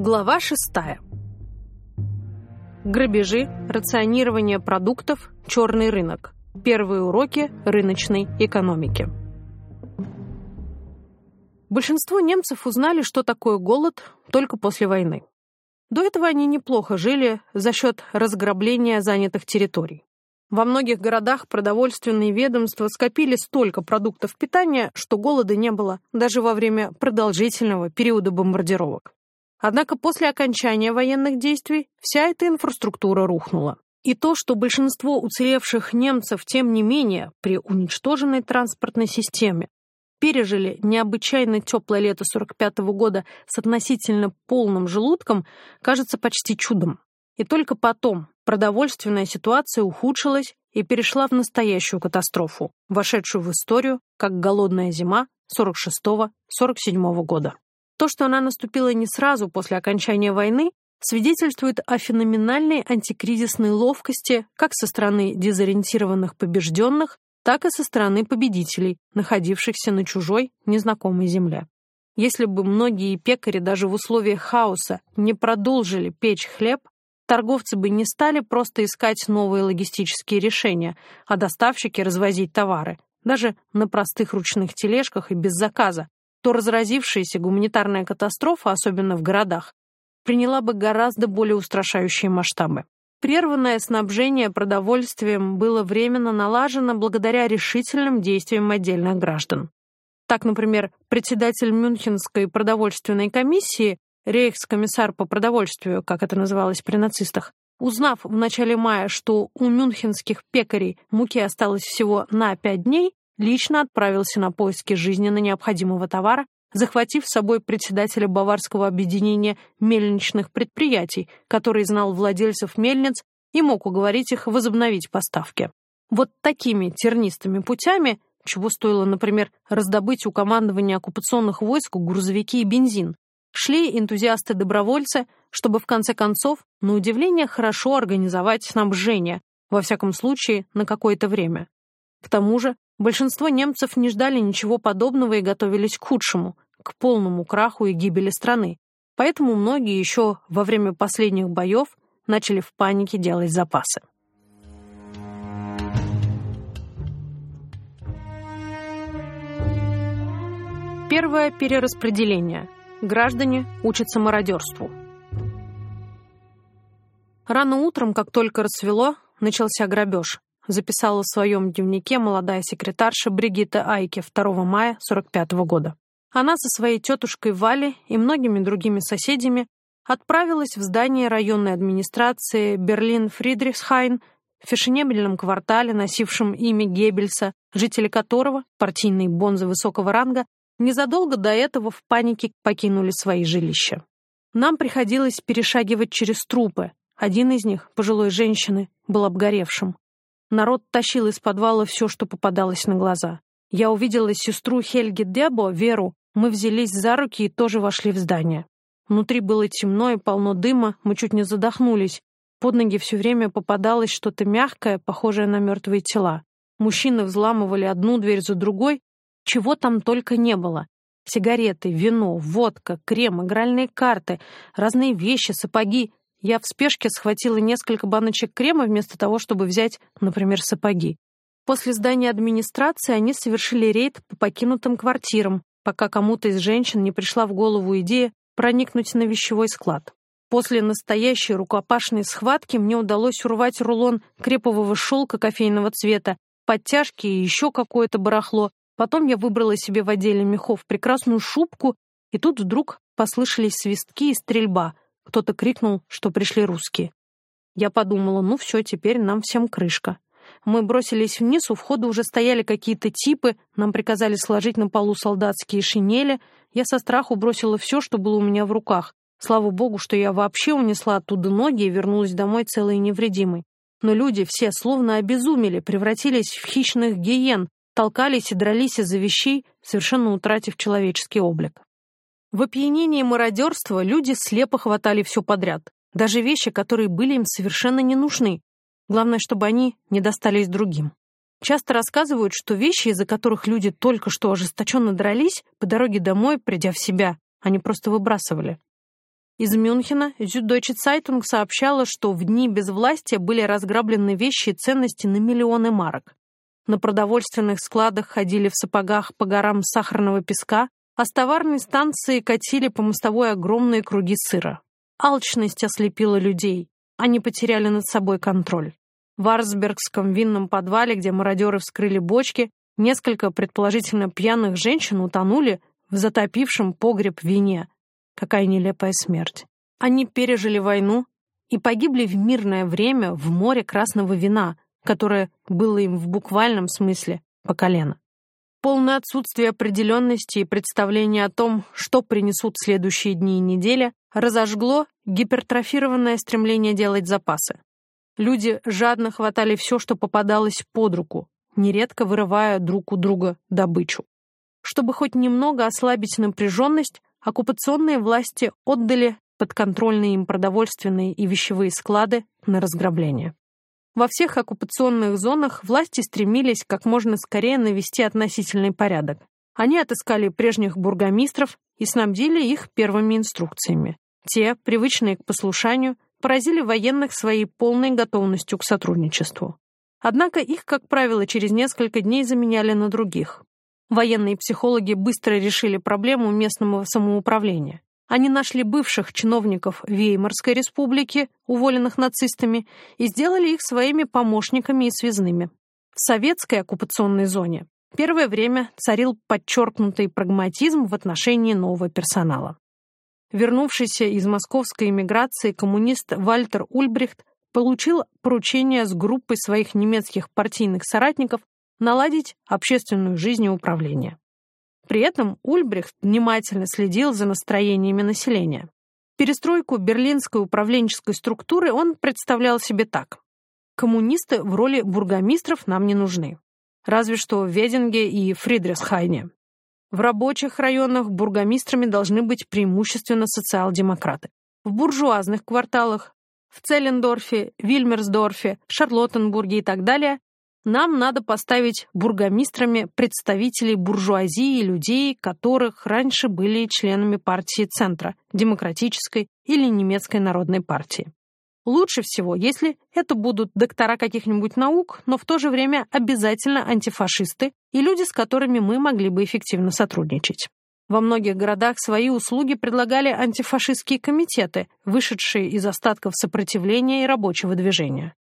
Глава шестая. Грабежи, рационирование продуктов, черный рынок. Первые уроки рыночной экономики. Большинство немцев узнали, что такое голод, только после войны. До этого они неплохо жили за счет разграбления занятых территорий. Во многих городах продовольственные ведомства скопили столько продуктов питания, что голода не было даже во время продолжительного периода бомбардировок. Однако после окончания военных действий вся эта инфраструктура рухнула. И то, что большинство уцелевших немцев, тем не менее, при уничтоженной транспортной системе, пережили необычайно теплое лето 45 -го года с относительно полным желудком, кажется почти чудом. И только потом продовольственная ситуация ухудшилась и перешла в настоящую катастрофу, вошедшую в историю как голодная зима 46-47 года. То, что она наступила не сразу после окончания войны, свидетельствует о феноменальной антикризисной ловкости как со стороны дезориентированных побежденных, так и со стороны победителей, находившихся на чужой, незнакомой земле. Если бы многие пекари даже в условиях хаоса не продолжили печь хлеб, торговцы бы не стали просто искать новые логистические решения, а доставщики развозить товары, даже на простых ручных тележках и без заказа, то разразившаяся гуманитарная катастрофа, особенно в городах, приняла бы гораздо более устрашающие масштабы. Прерванное снабжение продовольствием было временно налажено благодаря решительным действиям отдельных граждан. Так, например, председатель Мюнхенской продовольственной комиссии, рейхскомиссар по продовольствию, как это называлось при нацистах, узнав в начале мая, что у мюнхенских пекарей муки осталось всего на пять дней, лично отправился на поиски жизненно необходимого товара, захватив с собой председателя Баварского объединения мельничных предприятий, который знал владельцев мельниц и мог уговорить их возобновить поставки. Вот такими тернистыми путями, чего стоило, например, раздобыть у командования оккупационных войск грузовики и бензин, шли энтузиасты-добровольцы, чтобы в конце концов, на удивление, хорошо организовать снабжение, во всяком случае, на какое-то время. К тому же Большинство немцев не ждали ничего подобного и готовились к худшему, к полному краху и гибели страны. Поэтому многие еще во время последних боев начали в панике делать запасы. Первое перераспределение. Граждане учатся мародерству. Рано утром, как только рассвело, начался грабеж записала в своем дневнике молодая секретарша Бригитта Айке 2 мая 45 года. Она со своей тетушкой Валей и многими другими соседями отправилась в здание районной администрации Берлин-Фридрихсхайн в фешенебельном квартале, носившем имя Геббельса, жители которого, партийные бонзы высокого ранга, незадолго до этого в панике покинули свои жилища. Нам приходилось перешагивать через трупы. Один из них, пожилой женщины, был обгоревшим. Народ тащил из подвала все, что попадалось на глаза. Я увидела сестру Хельги Дебо, Веру. Мы взялись за руки и тоже вошли в здание. Внутри было темно и полно дыма, мы чуть не задохнулись. Под ноги все время попадалось что-то мягкое, похожее на мертвые тела. Мужчины взламывали одну дверь за другой. Чего там только не было. Сигареты, вино, водка, крем, игральные карты, разные вещи, сапоги. Я в спешке схватила несколько баночек крема вместо того, чтобы взять, например, сапоги. После здания администрации они совершили рейд по покинутым квартирам, пока кому-то из женщин не пришла в голову идея проникнуть на вещевой склад. После настоящей рукопашной схватки мне удалось урвать рулон крепового шелка кофейного цвета, подтяжки и еще какое-то барахло. Потом я выбрала себе в отделе мехов прекрасную шубку, и тут вдруг послышались свистки и стрельба — кто-то крикнул, что пришли русские. Я подумала, ну все, теперь нам всем крышка. Мы бросились вниз, у входа уже стояли какие-то типы, нам приказали сложить на полу солдатские шинели. Я со страху бросила все, что было у меня в руках. Слава богу, что я вообще унесла оттуда ноги и вернулась домой целой и невредимой. Но люди все словно обезумели, превратились в хищных гиен, толкались и дрались из-за вещей, совершенно утратив человеческий облик. В опьянении мародерства люди слепо хватали все подряд, даже вещи, которые были им совершенно не нужны. Главное, чтобы они не достались другим. Часто рассказывают, что вещи, из-за которых люди только что ожесточенно дрались, по дороге домой, придя в себя, они просто выбрасывали. Из Мюнхена Süddeutsche Zeitung сообщала, что в дни безвластия были разграблены вещи и ценности на миллионы марок. На продовольственных складах ходили в сапогах по горам сахарного песка, а с товарной станции катили по мостовой огромные круги сыра. Алчность ослепила людей. Они потеряли над собой контроль. В Арсбергском винном подвале, где мародеры вскрыли бочки, несколько предположительно пьяных женщин утонули в затопившем погреб вине. Какая нелепая смерть. Они пережили войну и погибли в мирное время в море красного вина, которое было им в буквальном смысле по колено. Полное отсутствие определенности и представления о том, что принесут следующие дни и недели, разожгло гипертрофированное стремление делать запасы. Люди жадно хватали все, что попадалось под руку, нередко вырывая друг у друга добычу. Чтобы хоть немного ослабить напряженность, оккупационные власти отдали подконтрольные им продовольственные и вещевые склады на разграбление. Во всех оккупационных зонах власти стремились как можно скорее навести относительный порядок. Они отыскали прежних бургомистров и снабдили их первыми инструкциями. Те, привычные к послушанию, поразили военных своей полной готовностью к сотрудничеству. Однако их, как правило, через несколько дней заменяли на других. Военные психологи быстро решили проблему местного самоуправления. Они нашли бывших чиновников Веймарской республики, уволенных нацистами, и сделали их своими помощниками и связными. В советской оккупационной зоне первое время царил подчеркнутый прагматизм в отношении нового персонала. Вернувшийся из московской эмиграции коммунист Вальтер Ульбрихт получил поручение с группой своих немецких партийных соратников наладить общественную жизнь и управление. При этом Ульбрихт внимательно следил за настроениями населения. Перестройку берлинской управленческой структуры он представлял себе так. Коммунисты в роли бургомистров нам не нужны. Разве что в Вединге и Фридрихсхайне. В рабочих районах бургомистрами должны быть преимущественно социал-демократы. В буржуазных кварталах, в Целлендорфе, Вильмерсдорфе, Шарлоттенбурге и так далее нам надо поставить бургомистрами представителей буржуазии и людей, которых раньше были членами партии Центра, Демократической или Немецкой народной партии. Лучше всего, если это будут доктора каких-нибудь наук, но в то же время обязательно антифашисты и люди, с которыми мы могли бы эффективно сотрудничать. Во многих городах свои услуги предлагали антифашистские комитеты, вышедшие из остатков сопротивления и рабочего движения.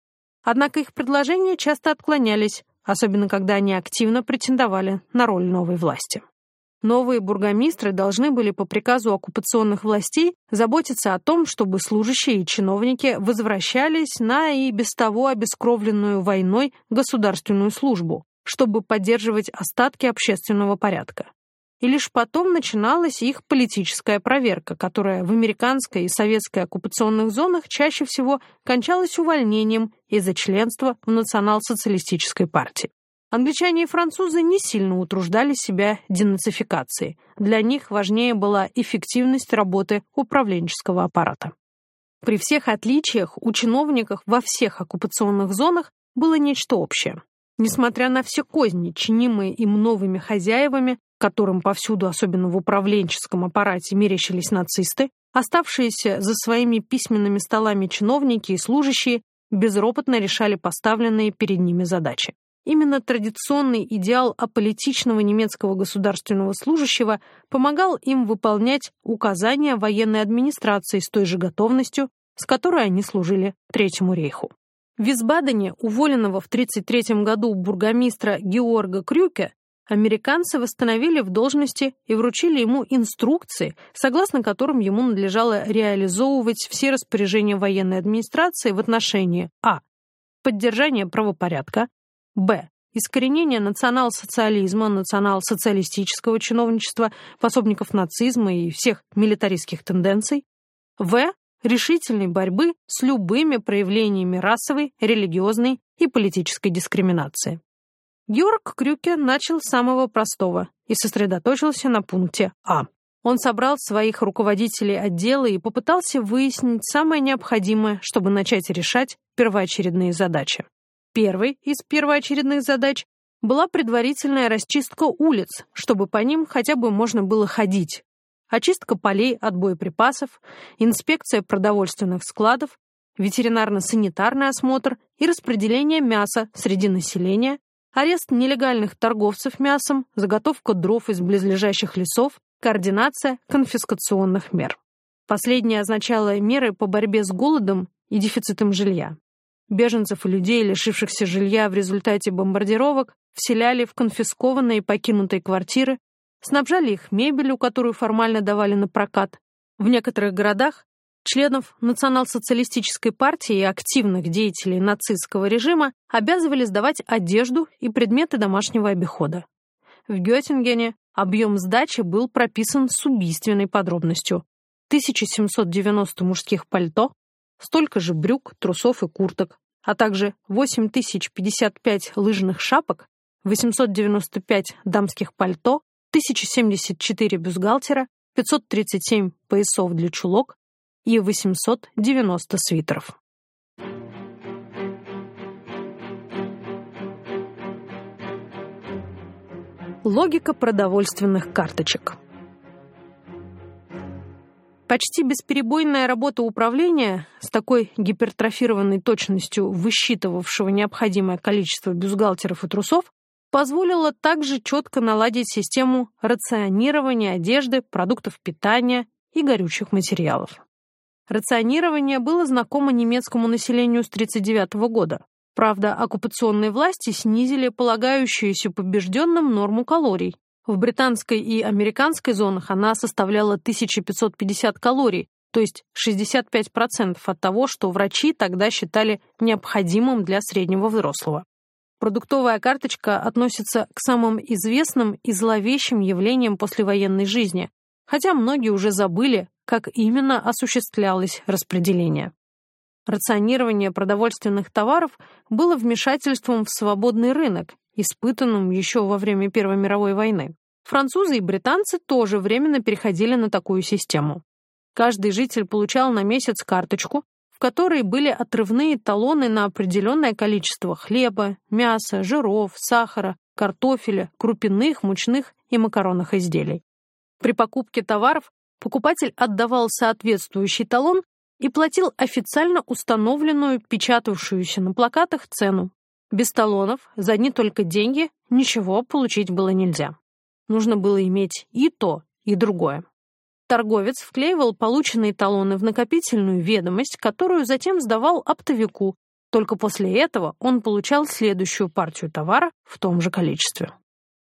Однако их предложения часто отклонялись, особенно когда они активно претендовали на роль новой власти. Новые бургомистры должны были по приказу оккупационных властей заботиться о том, чтобы служащие и чиновники возвращались на и без того обескровленную войной государственную службу, чтобы поддерживать остатки общественного порядка и лишь потом начиналась их политическая проверка, которая в американской и советской оккупационных зонах чаще всего кончалась увольнением из-за членства в национал-социалистической партии. Англичане и французы не сильно утруждали себя денацификацией. Для них важнее была эффективность работы управленческого аппарата. При всех отличиях у чиновников во всех оккупационных зонах было нечто общее. Несмотря на все козни, чинимые им новыми хозяевами, которым повсюду, особенно в управленческом аппарате, мерещились нацисты, оставшиеся за своими письменными столами чиновники и служащие безропотно решали поставленные перед ними задачи. Именно традиционный идеал аполитичного немецкого государственного служащего помогал им выполнять указания военной администрации с той же готовностью, с которой они служили Третьему рейху. В Висбадене, уволенного в 1933 году бургомистра Георга Крюке, Американцы восстановили в должности и вручили ему инструкции, согласно которым ему надлежало реализовывать все распоряжения военной администрации в отношении а. поддержания правопорядка, б. искоренения национал-социализма, национал-социалистического чиновничества, пособников нацизма и всех милитаристских тенденций, в. решительной борьбы с любыми проявлениями расовой, религиозной и политической дискриминации. Георг Крюке начал с самого простого и сосредоточился на пункте А. Он собрал своих руководителей отдела и попытался выяснить самое необходимое, чтобы начать решать первоочередные задачи. Первой из первоочередных задач была предварительная расчистка улиц, чтобы по ним хотя бы можно было ходить. очистка полей от боеприпасов, инспекция продовольственных складов, ветеринарно-санитарный осмотр и распределение мяса среди населения, арест нелегальных торговцев мясом, заготовка дров из близлежащих лесов, координация конфискационных мер. Последнее означало меры по борьбе с голодом и дефицитом жилья. Беженцев и людей, лишившихся жилья в результате бомбардировок, вселяли в конфискованные и покинутые квартиры, снабжали их мебелью, которую формально давали на прокат. В некоторых городах членов национал-социалистической партии и активных деятелей нацистского режима обязывали сдавать одежду и предметы домашнего обихода. В Геттингене объем сдачи был прописан с убийственной подробностью. 1790 мужских пальто, столько же брюк, трусов и курток, а также 8055 лыжных шапок, 895 дамских пальто, 1074 бюстгальтера, 537 поясов для чулок и 890 свитеров. Логика продовольственных карточек. Почти бесперебойная работа управления с такой гипертрофированной точностью, высчитывавшего необходимое количество бюстгальтеров и трусов, позволила также четко наладить систему рационирования одежды, продуктов питания и горючих материалов. Рационирование было знакомо немецкому населению с 1939 года. Правда, оккупационные власти снизили полагающуюся побежденным норму калорий, в британской и американской зонах она составляла 1550 калорий, то есть 65% от того, что врачи тогда считали необходимым для среднего взрослого. Продуктовая карточка относится к самым известным и зловещим явлениям послевоенной жизни, хотя многие уже забыли, как именно осуществлялось распределение. Рационирование продовольственных товаров было вмешательством в свободный рынок испытанным еще во время Первой мировой войны. Французы и британцы тоже временно переходили на такую систему. Каждый житель получал на месяц карточку, в которой были отрывные талоны на определенное количество хлеба, мяса, жиров, сахара, картофеля, крупяных, мучных и макаронных изделий. При покупке товаров покупатель отдавал соответствующий талон и платил официально установленную, печатавшуюся на плакатах, цену. Без талонов, за одни только деньги, ничего получить было нельзя. Нужно было иметь и то, и другое. Торговец вклеивал полученные талоны в накопительную ведомость, которую затем сдавал оптовику. Только после этого он получал следующую партию товара в том же количестве.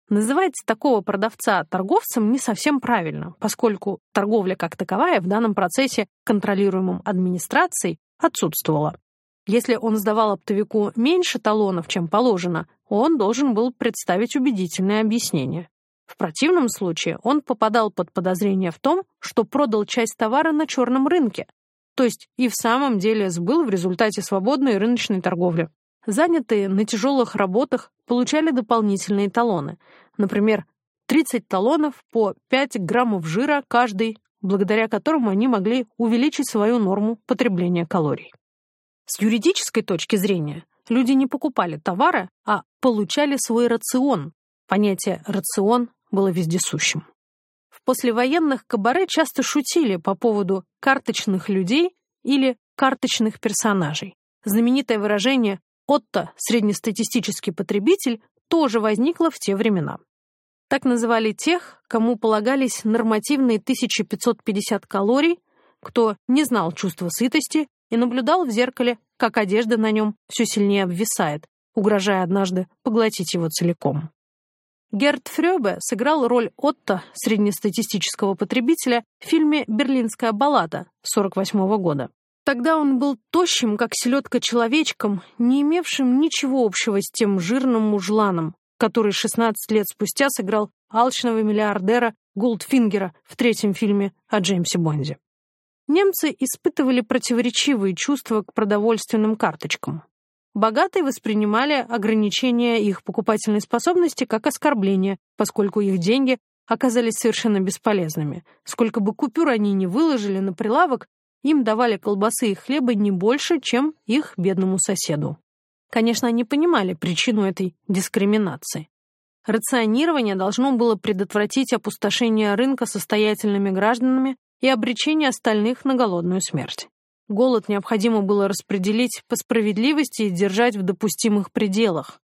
Называть такого продавца торговцем не совсем правильно, поскольку торговля как таковая в данном процессе, контролируемом администрацией, отсутствовала. Если он сдавал оптовику меньше талонов, чем положено, он должен был представить убедительное объяснение. В противном случае он попадал под подозрение в том, что продал часть товара на черном рынке, то есть и в самом деле сбыл в результате свободной рыночной торговли. Занятые на тяжелых работах получали дополнительные талоны, например, 30 талонов по 5 граммов жира каждый, благодаря которому они могли увеличить свою норму потребления калорий. С юридической точки зрения люди не покупали товары, а получали свой рацион. Понятие «рацион» было вездесущим. В послевоенных кабаре часто шутили по поводу карточных людей или карточных персонажей. Знаменитое выражение «Отто, среднестатистический потребитель» тоже возникло в те времена. Так называли тех, кому полагались нормативные 1550 калорий, кто не знал чувства сытости и наблюдал в зеркале, как одежда на нем все сильнее обвисает, угрожая однажды поглотить его целиком. Герт Фрёбе сыграл роль Отто, среднестатистического потребителя, в фильме «Берлинская баллада» 48 года. Тогда он был тощим, как селедка-человечком, не имевшим ничего общего с тем жирным мужланом, который 16 лет спустя сыграл алчного миллиардера Голдфингера в третьем фильме о Джеймсе Бонде немцы испытывали противоречивые чувства к продовольственным карточкам. Богатые воспринимали ограничение их покупательной способности как оскорбление, поскольку их деньги оказались совершенно бесполезными. Сколько бы купюр они ни выложили на прилавок, им давали колбасы и хлеба не больше, чем их бедному соседу. Конечно, они понимали причину этой дискриминации. Рационирование должно было предотвратить опустошение рынка состоятельными гражданами и обречение остальных на голодную смерть. Голод необходимо было распределить по справедливости и держать в допустимых пределах.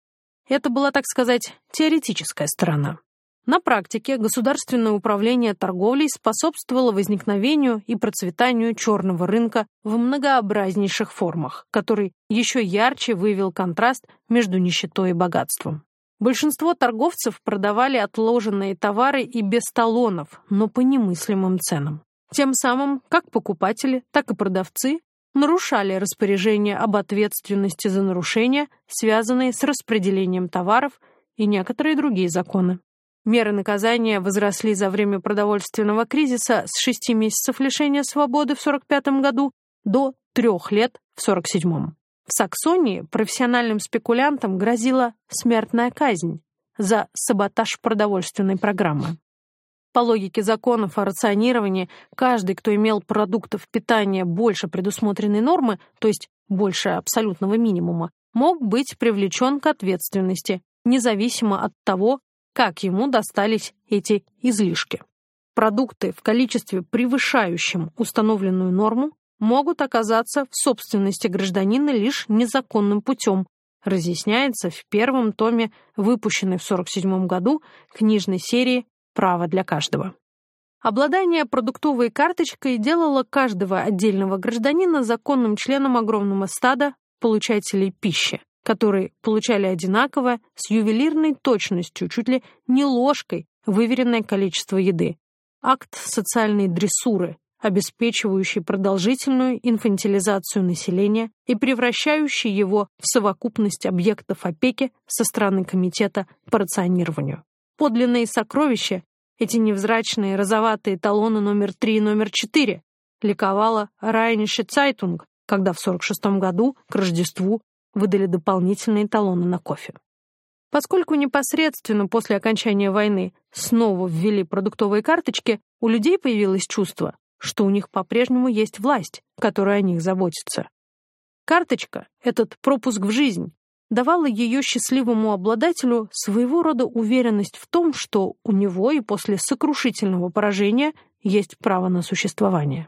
Это была, так сказать, теоретическая сторона. На практике государственное управление торговлей способствовало возникновению и процветанию черного рынка в многообразнейших формах, который еще ярче вывел контраст между нищетой и богатством. Большинство торговцев продавали отложенные товары и без талонов, но по немыслимым ценам. Тем самым как покупатели, так и продавцы нарушали распоряжение об ответственности за нарушения, связанные с распределением товаров и некоторые другие законы. Меры наказания возросли за время продовольственного кризиса с 6 месяцев лишения свободы в 45 году до 3 лет в 47. В Саксонии профессиональным спекулянтам грозила смертная казнь за саботаж продовольственной программы. По логике законов о рационировании, каждый, кто имел продуктов питания больше предусмотренной нормы, то есть больше абсолютного минимума, мог быть привлечен к ответственности, независимо от того, как ему достались эти излишки. Продукты в количестве превышающем установленную норму могут оказаться в собственности гражданина лишь незаконным путем, разъясняется в первом томе, выпущенной в 1947 году, книжной серии право для каждого. Обладание продуктовой карточкой делало каждого отдельного гражданина законным членом огромного стада получателей пищи, которые получали одинаково, с ювелирной точностью, чуть ли не ложкой, выверенное количество еды. Акт социальной дрессуры, обеспечивающий продолжительную инфантилизацию населения и превращающий его в совокупность объектов опеки со стороны Комитета по рационированию. Подлинные сокровища, эти невзрачные розоватые талоны номер 3 и номер 4, ликовала Райнише Цайтунг, когда в 46 году к Рождеству выдали дополнительные талоны на кофе. Поскольку непосредственно после окончания войны снова ввели продуктовые карточки, у людей появилось чувство, что у них по-прежнему есть власть, которая о них заботится. Карточка, этот пропуск в жизнь, давала ее счастливому обладателю своего рода уверенность в том, что у него и после сокрушительного поражения есть право на существование.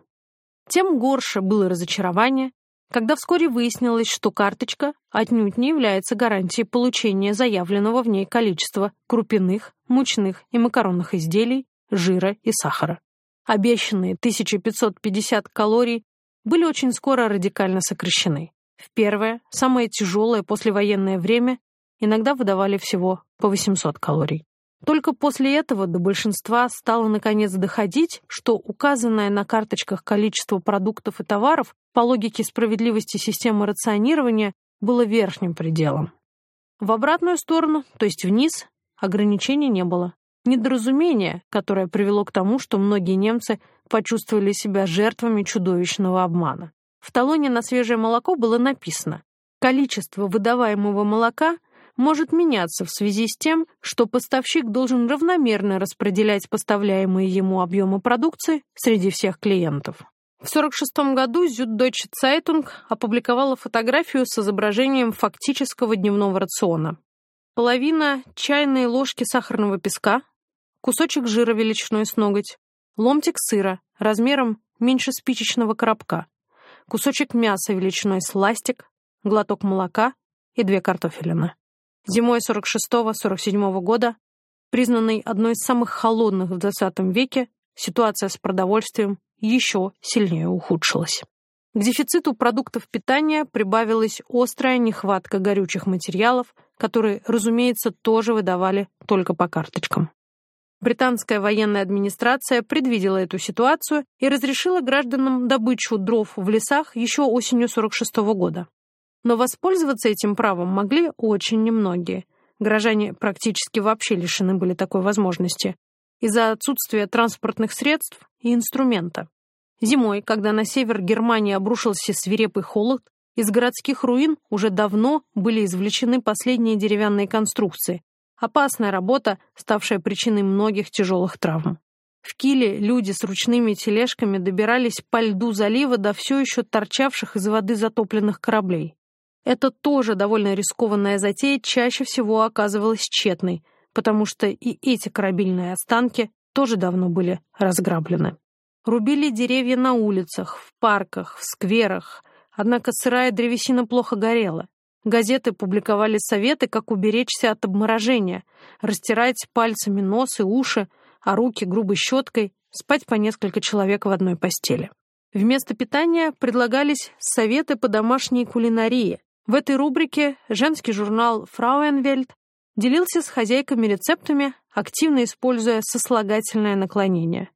Тем горше было разочарование, когда вскоре выяснилось, что карточка отнюдь не является гарантией получения заявленного в ней количества крупяных, мучных и макаронных изделий, жира и сахара. Обещанные 1550 калорий были очень скоро радикально сокращены. В первое, самое тяжелое послевоенное время иногда выдавали всего по 800 калорий. Только после этого до большинства стало наконец доходить, что указанное на карточках количество продуктов и товаров по логике справедливости системы рационирования было верхним пределом. В обратную сторону, то есть вниз, ограничений не было. Недоразумение, которое привело к тому, что многие немцы почувствовали себя жертвами чудовищного обмана. В талоне на свежее молоко было написано «Количество выдаваемого молока может меняться в связи с тем, что поставщик должен равномерно распределять поставляемые ему объемы продукции среди всех клиентов». В 1946 году Süddeutsche Zeitung опубликовала фотографию с изображением фактического дневного рациона. Половина чайной ложки сахарного песка, кусочек жира величиной с ноготь, ломтик сыра размером меньше спичечного коробка, кусочек мяса величиной с ластик, глоток молока и две картофелины. Зимой 46-47 года, признанной одной из самых холодных в XX веке, ситуация с продовольствием еще сильнее ухудшилась. К дефициту продуктов питания прибавилась острая нехватка горючих материалов, которые, разумеется, тоже выдавали только по карточкам. Британская военная администрация предвидела эту ситуацию и разрешила гражданам добычу дров в лесах еще осенью 46 -го года. Но воспользоваться этим правом могли очень немногие. Горожане практически вообще лишены были такой возможности из-за отсутствия транспортных средств и инструмента. Зимой, когда на север Германии обрушился свирепый холод, из городских руин уже давно были извлечены последние деревянные конструкции, Опасная работа, ставшая причиной многих тяжелых травм. В Киле люди с ручными тележками добирались по льду залива до все еще торчавших из воды затопленных кораблей. Это тоже довольно рискованная затея чаще всего оказывалась тщетной, потому что и эти корабельные останки тоже давно были разграблены. Рубили деревья на улицах, в парках, в скверах, однако сырая древесина плохо горела. Газеты публиковали советы, как уберечься от обморожения, растирать пальцами нос и уши, а руки грубой щеткой, спать по несколько человек в одной постели. Вместо питания предлагались советы по домашней кулинарии. В этой рубрике женский журнал «Фрауенвельд» делился с хозяйками рецептами, активно используя сослагательное наклонение.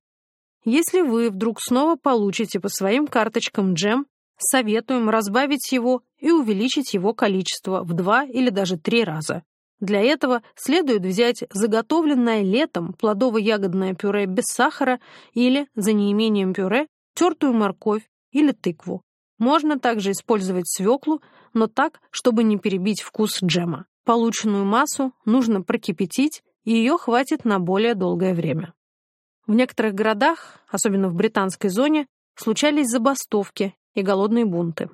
Если вы вдруг снова получите по своим карточкам джем, советуем разбавить его и увеличить его количество в два или даже три раза. Для этого следует взять заготовленное летом плодово-ягодное пюре без сахара или, за неимением пюре, тертую морковь или тыкву. Можно также использовать свеклу, но так, чтобы не перебить вкус джема. Полученную массу нужно прокипятить, и ее хватит на более долгое время. В некоторых городах, особенно в британской зоне, случались забастовки и голодные бунты.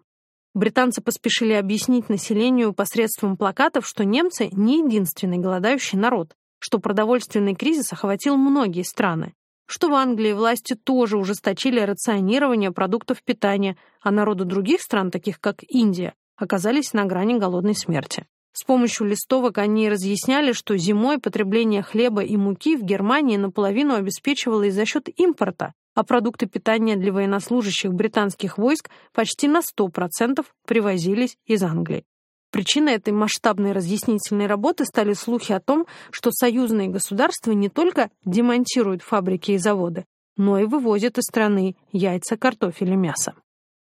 Британцы поспешили объяснить населению посредством плакатов, что немцы не единственный голодающий народ, что продовольственный кризис охватил многие страны, что в Англии власти тоже ужесточили рационирование продуктов питания, а народу других стран, таких как Индия, оказались на грани голодной смерти. С помощью листовок они разъясняли, что зимой потребление хлеба и муки в Германии наполовину обеспечивалось за счет импорта, а продукты питания для военнослужащих британских войск почти на 100% привозились из Англии. Причиной этой масштабной разъяснительной работы стали слухи о том, что союзные государства не только демонтируют фабрики и заводы, но и вывозят из страны яйца, картофель и мясо.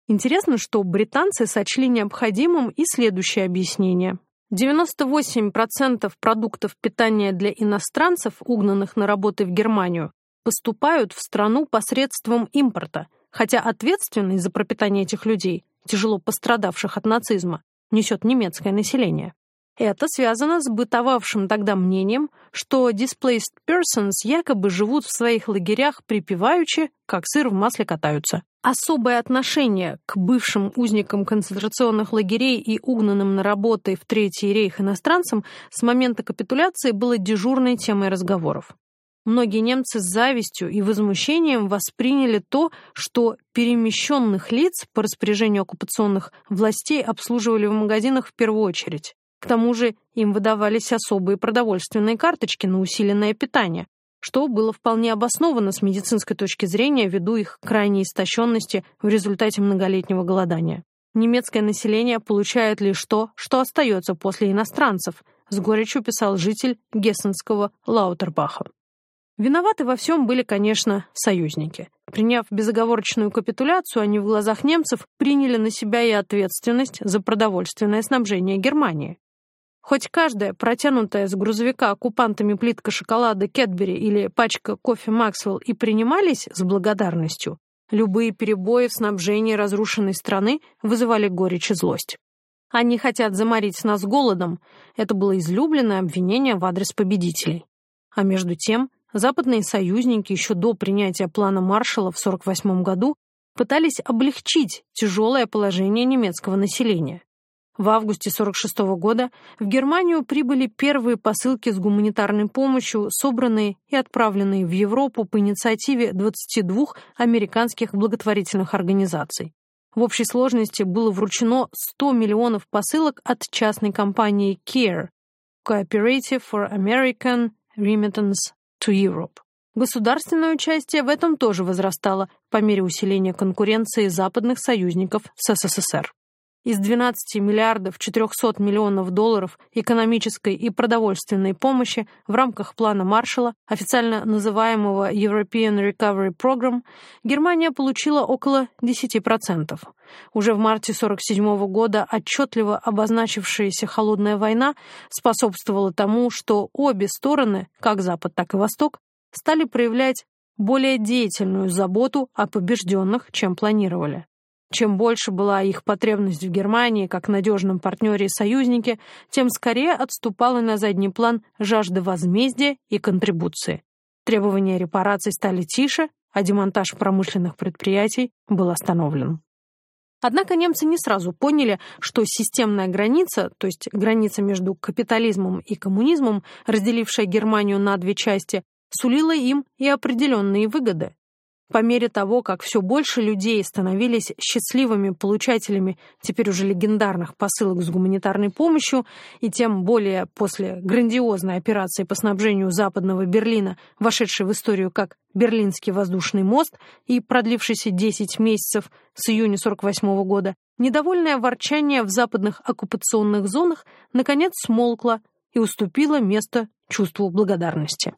Интересно, что британцы сочли необходимым и следующее объяснение. 98% продуктов питания для иностранцев, угнанных на работы в Германию, поступают в страну посредством импорта, хотя ответственность за пропитание этих людей, тяжело пострадавших от нацизма, несет немецкое население. Это связано с бытовавшим тогда мнением, что displaced persons якобы живут в своих лагерях припеваючи, как сыр в масле катаются. Особое отношение к бывшим узникам концентрационных лагерей и угнанным на работы в Третий рейх иностранцам с момента капитуляции было дежурной темой разговоров. Многие немцы с завистью и возмущением восприняли то, что перемещенных лиц по распоряжению оккупационных властей обслуживали в магазинах в первую очередь. К тому же им выдавались особые продовольственные карточки на усиленное питание, что было вполне обосновано с медицинской точки зрения ввиду их крайней истощенности в результате многолетнего голодания. Немецкое население получает лишь то, что остается после иностранцев, с горечью писал житель гессенского Лаутербаха. Виноваты во всем были, конечно, союзники. Приняв безоговорочную капитуляцию, они в глазах немцев приняли на себя и ответственность за продовольственное снабжение Германии. Хоть каждая протянутая с грузовика оккупантами плитка шоколада Кэтбери или пачка кофе Максвелл и принимались с благодарностью, любые перебои в снабжении разрушенной страны вызывали горечь и злость. Они хотят заморить нас голодом. Это было излюбленное обвинение в адрес победителей. А между тем, западные союзники еще до принятия плана Маршалла в 1948 году пытались облегчить тяжелое положение немецкого населения. В августе 1946 года в Германию прибыли первые посылки с гуманитарной помощью, собранные и отправленные в Европу по инициативе 22 американских благотворительных организаций. В общей сложности было вручено 100 миллионов посылок от частной компании CARE – Cooperative for American Remittance to Europe. Государственное участие в этом тоже возрастало по мере усиления конкуренции западных союзников с СССР. Из 12 миллиардов 400 миллионов долларов экономической и продовольственной помощи в рамках плана Маршалла, официально называемого European Recovery Program, Германия получила около 10%. Уже в марте 1947 года отчетливо обозначившаяся холодная война способствовала тому, что обе стороны, как Запад, так и Восток, стали проявлять более деятельную заботу о побежденных, чем планировали. Чем больше была их потребность в Германии как надежном партнере и союзнике, тем скорее отступала на задний план жажда возмездия и контрибуции. Требования репараций стали тише, а демонтаж промышленных предприятий был остановлен. Однако немцы не сразу поняли, что системная граница, то есть граница между капитализмом и коммунизмом, разделившая Германию на две части, сулила им и определенные выгоды. По мере того, как все больше людей становились счастливыми получателями теперь уже легендарных посылок с гуманитарной помощью, и тем более после грандиозной операции по снабжению Западного Берлина, вошедшей в историю как Берлинский воздушный мост и продлившийся 10 месяцев с июня 48 года, недовольное ворчание в западных оккупационных зонах наконец смолкло и уступило место чувству благодарности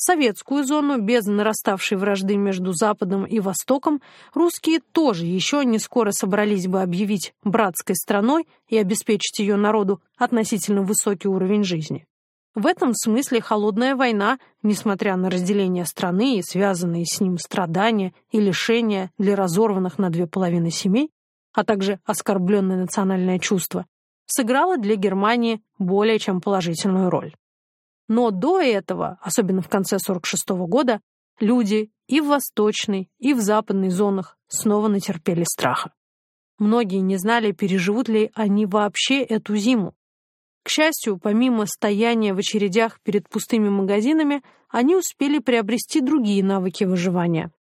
советскую зону без нараставшей вражды между Западом и Востоком, русские тоже еще не скоро собрались бы объявить братской страной и обеспечить ее народу относительно высокий уровень жизни. В этом смысле холодная война, несмотря на разделение страны и связанные с ним страдания и лишения для разорванных на две половины семей, а также оскорбленное национальное чувство, сыграла для Германии более чем положительную роль. Но до этого, особенно в конце 46 -го года, люди и в восточной, и в западной зонах снова натерпели страха. Многие не знали, переживут ли они вообще эту зиму. К счастью, помимо стояния в очередях перед пустыми магазинами, они успели приобрести другие навыки выживания.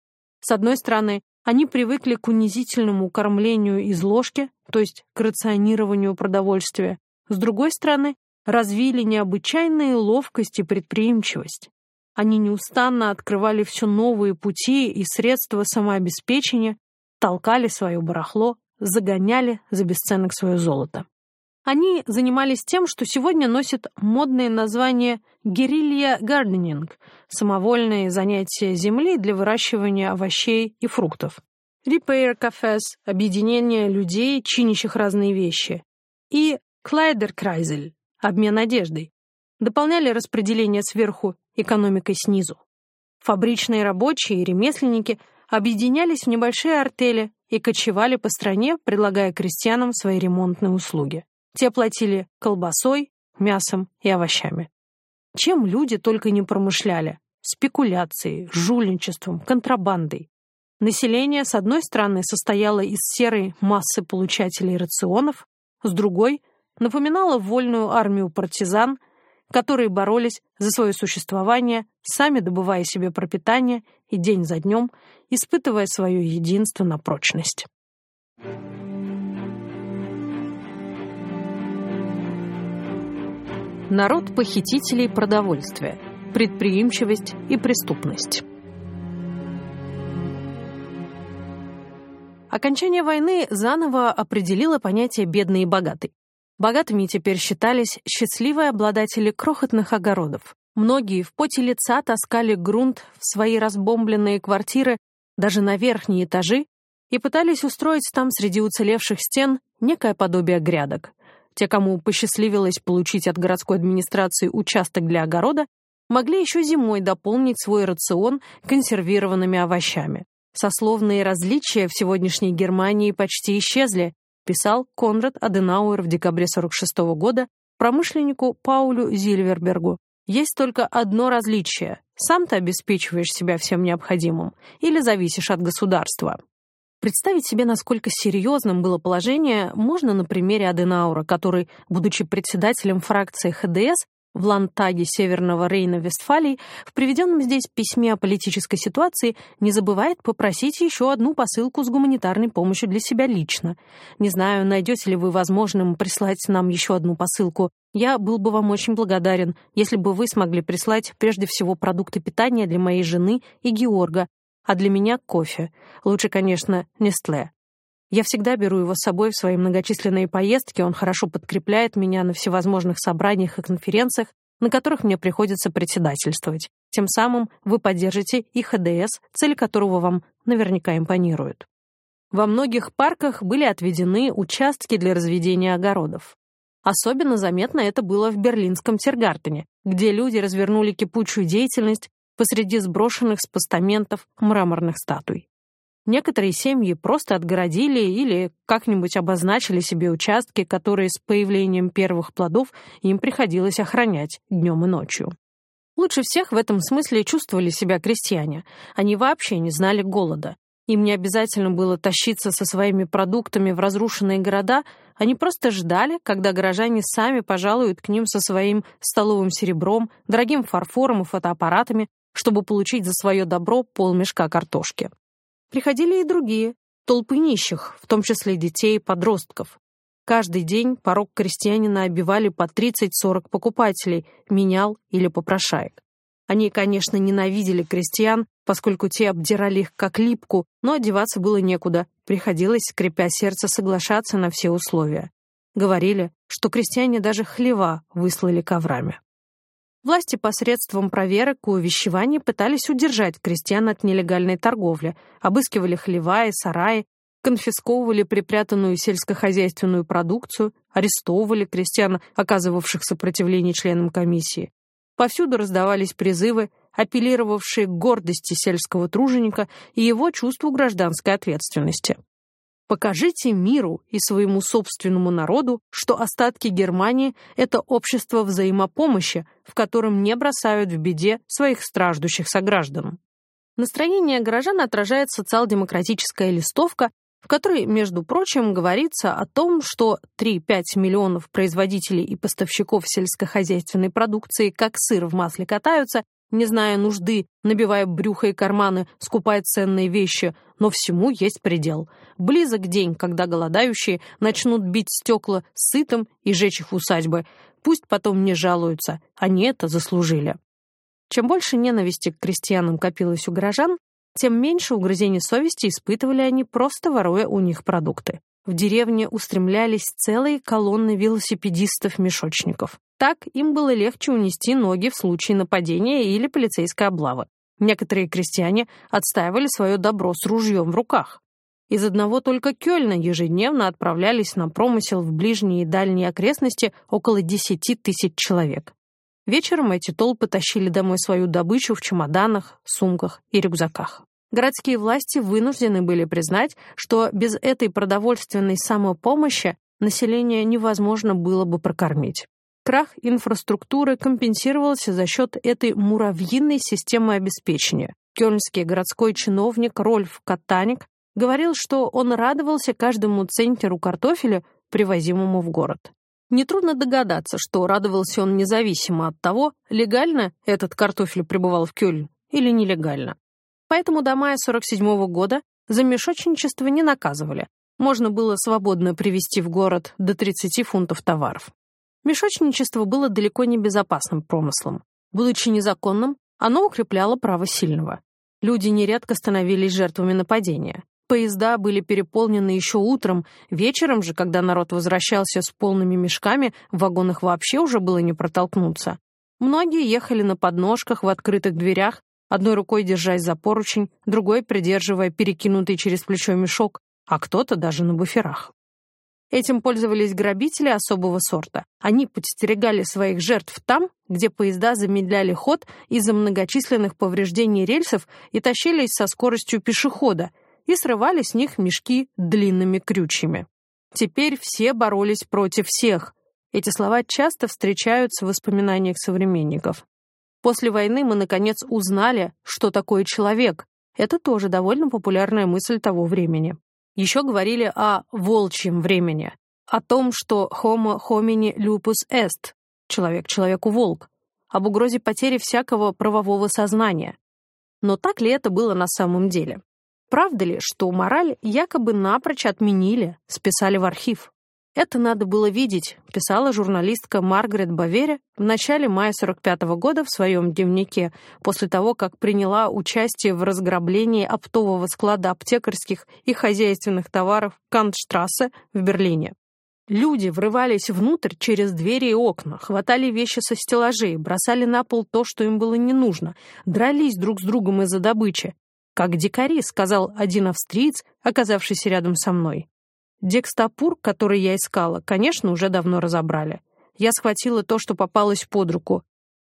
С одной стороны, они привыкли к унизительному кормлению из ложки, то есть к рационированию продовольствия. С другой стороны, развили необычайные ловкость и предприимчивость. Они неустанно открывали все новые пути и средства самообеспечения, толкали свое барахло, загоняли за бесценок свое золото. Они занимались тем, что сегодня носит модное название «герилья гарденинг» — самовольные занятия земли для выращивания овощей и фруктов. Repair Cafés — объединение людей, чинящих разные вещи. И Kleiderkreisel обмен одеждой, дополняли распределение сверху экономикой снизу. Фабричные рабочие и ремесленники объединялись в небольшие артели и кочевали по стране, предлагая крестьянам свои ремонтные услуги. Те платили колбасой, мясом и овощами. Чем люди только не промышляли – спекуляцией, жульничеством, контрабандой. Население, с одной стороны, состояло из серой массы получателей рационов, с другой напоминала вольную армию партизан, которые боролись за свое существование, сами добывая себе пропитание и день за днем, испытывая свое единство на прочность. Народ похитителей продовольствия, предприимчивость и преступность. Окончание войны заново определило понятие «бедный и богатый». Богатыми теперь считались счастливые обладатели крохотных огородов. Многие в поте лица таскали грунт в свои разбомбленные квартиры, даже на верхние этажи, и пытались устроить там среди уцелевших стен некое подобие грядок. Те, кому посчастливилось получить от городской администрации участок для огорода, могли еще зимой дополнить свой рацион консервированными овощами. Сословные различия в сегодняшней Германии почти исчезли, писал Конрад Аденауэр в декабре 46 -го года промышленнику Паулю Зильвербергу. Есть только одно различие. Сам ты обеспечиваешь себя всем необходимым или зависишь от государства. Представить себе, насколько серьезным было положение, можно на примере Аденаура, который, будучи председателем фракции ХДС, в Лантаге Северного Рейна-Вестфалии в приведенном здесь письме о политической ситуации не забывает попросить еще одну посылку с гуманитарной помощью для себя лично. Не знаю, найдете ли вы возможным прислать нам еще одну посылку. Я был бы вам очень благодарен, если бы вы смогли прислать прежде всего продукты питания для моей жены и Георга, а для меня кофе. Лучше, конечно, Нестле. Я всегда беру его с собой в свои многочисленные поездки, он хорошо подкрепляет меня на всевозможных собраниях и конференциях, на которых мне приходится председательствовать. Тем самым вы поддержите и ХДС, цель которого вам наверняка импонирует. Во многих парках были отведены участки для разведения огородов. Особенно заметно это было в берлинском Тиргартене, где люди развернули кипучую деятельность посреди сброшенных с постаментов мраморных статуй. Некоторые семьи просто отгородили или как-нибудь обозначили себе участки, которые с появлением первых плодов им приходилось охранять днем и ночью. Лучше всех в этом смысле чувствовали себя крестьяне. Они вообще не знали голода. Им не обязательно было тащиться со своими продуктами в разрушенные города, они просто ждали, когда горожане сами пожалуют к ним со своим столовым серебром, дорогим фарфором и фотоаппаратами, чтобы получить за свое добро полмешка картошки. Приходили и другие, толпы нищих, в том числе детей и подростков. Каждый день порог крестьянина обивали по 30-40 покупателей, менял или попрошаек. Они, конечно, ненавидели крестьян, поскольку те обдирали их как липку, но одеваться было некуда, приходилось, скрипя сердце, соглашаться на все условия. Говорили, что крестьяне даже хлева выслали коврами. Власти посредством проверок и увещеваний пытались удержать крестьян от нелегальной торговли, обыскивали хлева и сараи, конфисковывали припрятанную сельскохозяйственную продукцию, арестовывали крестьян, оказывавших сопротивление членам комиссии. Повсюду раздавались призывы, апеллировавшие к гордости сельского труженика и его чувству гражданской ответственности. Покажите миру и своему собственному народу, что остатки Германии — это общество взаимопомощи, в котором не бросают в беде своих страждущих сограждан. Настроение горожан отражает социал-демократическая листовка, в которой, между прочим, говорится о том, что 3-5 миллионов производителей и поставщиков сельскохозяйственной продукции как сыр в масле катаются, не зная нужды, набивая брюхо и карманы, скупая ценные вещи, но всему есть предел. Близок день, когда голодающие начнут бить стекла сытым и жечь их усадьбы. Пусть потом не жалуются, они это заслужили. Чем больше ненависти к крестьянам копилось у горожан, тем меньше угрызений совести испытывали они, просто воруя у них продукты. В деревне устремлялись целые колонны велосипедистов-мешочников. Так им было легче унести ноги в случае нападения или полицейской облавы. Некоторые крестьяне отстаивали свое добро с ружьем в руках. Из одного только Кёльна ежедневно отправлялись на промысел в ближние и дальние окрестности около 10 тысяч человек. Вечером эти толпы тащили домой свою добычу в чемоданах, сумках и рюкзаках. Городские власти вынуждены были признать, что без этой продовольственной самопомощи население невозможно было бы прокормить. Крах инфраструктуры компенсировался за счет этой муравьиной системы обеспечения. Кёльнский городской чиновник Рольф Катаник говорил, что он радовался каждому центеру картофеля, привозимому в город. Нетрудно догадаться, что радовался он независимо от того, легально этот картофель прибывал в Кёльн или нелегально. Поэтому до мая 47 -го года за мешочничество не наказывали. Можно было свободно привезти в город до 30 фунтов товаров. Мешочничество было далеко не безопасным промыслом. Будучи незаконным, оно укрепляло право сильного. Люди нередко становились жертвами нападения. Поезда были переполнены еще утром, вечером же, когда народ возвращался с полными мешками, в вагонах вообще уже было не протолкнуться. Многие ехали на подножках в открытых дверях, одной рукой держась за поручень, другой придерживая перекинутый через плечо мешок, а кто-то даже на буферах. Этим пользовались грабители особого сорта. Они подстерегали своих жертв там, где поезда замедляли ход из-за многочисленных повреждений рельсов и тащились со скоростью пешехода, и срывали с них мешки длинными крючьями. Теперь все боролись против всех. Эти слова часто встречаются в воспоминаниях современников. После войны мы, наконец, узнали, что такое человек. Это тоже довольно популярная мысль того времени. Еще говорили о волчьем времени, о том, что homo homini lupus est, человек человеку волк, об угрозе потери всякого правового сознания. Но так ли это было на самом деле? Правда ли, что мораль якобы напрочь отменили, списали в архив? Это надо было видеть, писала журналистка Маргарет Бавере в начале мая 45 -го года в своем дневнике, после того, как приняла участие в разграблении оптового склада аптекарских и хозяйственных товаров Кантштрассе в Берлине. Люди врывались внутрь через двери и окна, хватали вещи со стеллажей, бросали на пол то, что им было не нужно, дрались друг с другом из-за добычи. «Как дикари», — сказал один австриец, оказавшийся рядом со мной. Декстапур, который я искала, конечно, уже давно разобрали. Я схватила то, что попалось под руку.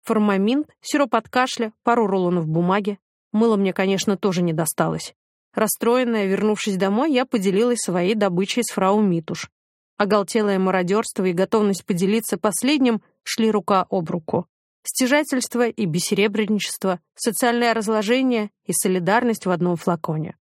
Формаминт, сироп от кашля, пару рулонов бумаги. Мыло мне, конечно, тоже не досталось. Расстроенная, вернувшись домой, я поделилась своей добычей с фрау Митуш. Оголтелое мародерство и готовность поделиться последним шли рука об руку. Стяжательство и бессеребренничество, социальное разложение и солидарность в одном флаконе.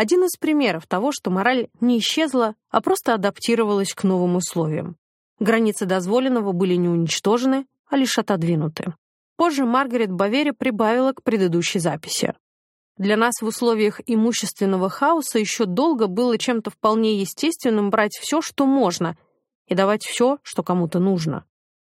Один из примеров того, что мораль не исчезла, а просто адаптировалась к новым условиям. Границы дозволенного были не уничтожены, а лишь отодвинуты. Позже Маргарет Бавери прибавила к предыдущей записи. Для нас в условиях имущественного хаоса еще долго было чем-то вполне естественным брать все, что можно, и давать все, что кому-то нужно.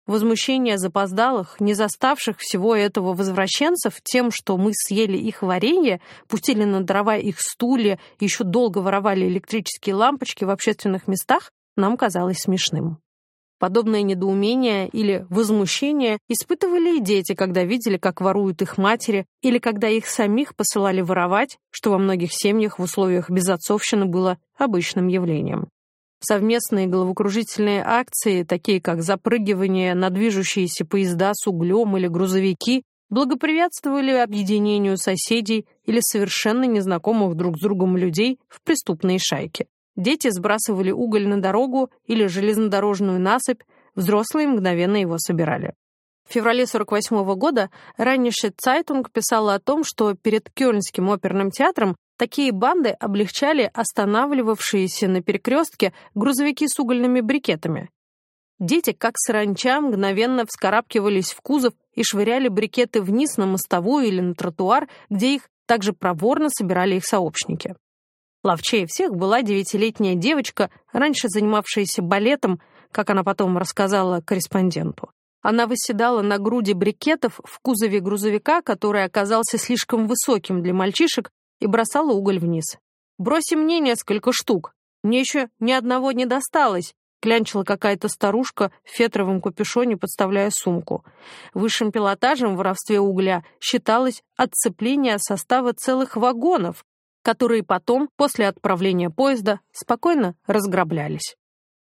Возмущение запоздалых, не заставших всего этого возвращенцев тем, что мы съели их варенье, пустили на дрова их стулья еще долго воровали электрические лампочки в общественных местах, нам казалось смешным. Подобное недоумение или возмущение испытывали и дети, когда видели, как воруют их матери, или когда их самих посылали воровать, что во многих семьях в условиях безотцовщины было обычным явлением. Совместные головокружительные акции, такие как запрыгивание на движущиеся поезда с углем или грузовики, благоприятствовали объединению соседей или совершенно незнакомых друг с другом людей в преступные шайки. Дети сбрасывали уголь на дорогу или железнодорожную насыпь, взрослые мгновенно его собирали. В феврале 48 -го года Райнише Цайтунг писала о том, что перед Кёльнским оперным театром такие банды облегчали останавливавшиеся на перекрестке грузовики с угольными брикетами. Дети, как саранча, мгновенно вскарабкивались в кузов и швыряли брикеты вниз на мостовую или на тротуар, где их также проворно собирали их сообщники. Ловчее всех была девятилетняя девочка, раньше занимавшаяся балетом, как она потом рассказала корреспонденту. Она выседала на груди брикетов в кузове грузовика, который оказался слишком высоким для мальчишек, и бросала уголь вниз. «Брось мне несколько штук. Мне еще ни одного не досталось», клянчила какая-то старушка в фетровом капюшоне, подставляя сумку. Высшим пилотажем в воровстве угля считалось отцепление состава целых вагонов, которые потом, после отправления поезда, спокойно разграблялись.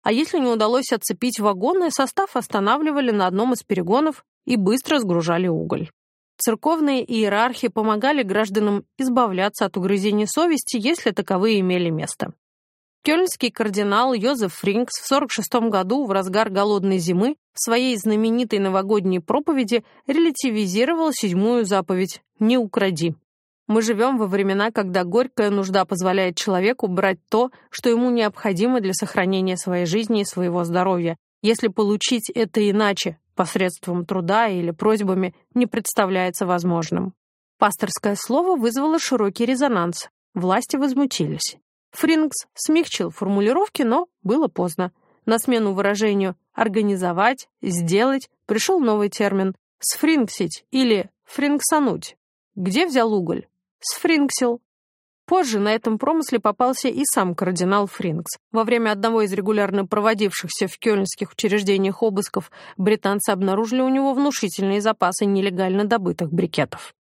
А если не удалось отцепить вагоны, состав останавливали на одном из перегонов и быстро сгружали уголь. Церковные иерархи помогали гражданам избавляться от угрызений совести, если таковые имели место. Кёльнский кардинал Йозеф Фринкс в 46 году в разгар голодной зимы в своей знаменитой новогодней проповеди релятивизировал седьмую заповедь «Не укради». Мы живем во времена, когда горькая нужда позволяет человеку брать то, что ему необходимо для сохранения своей жизни и своего здоровья. Если получить это иначе, посредством труда или просьбами, не представляется возможным. Пасторское слово вызвало широкий резонанс. Власти возмутились. Фрингс смягчил формулировки, но было поздно. На смену выражению «организовать», «сделать» пришел новый термин «сфрингсить» или «фрингсануть». Где взял уголь? Сфринксил. Позже на этом промысле попался и сам кардинал Фринкс. Во время одного из регулярно проводившихся в кёльнских учреждениях обысков британцы обнаружили у него внушительные запасы нелегально добытых брикетов.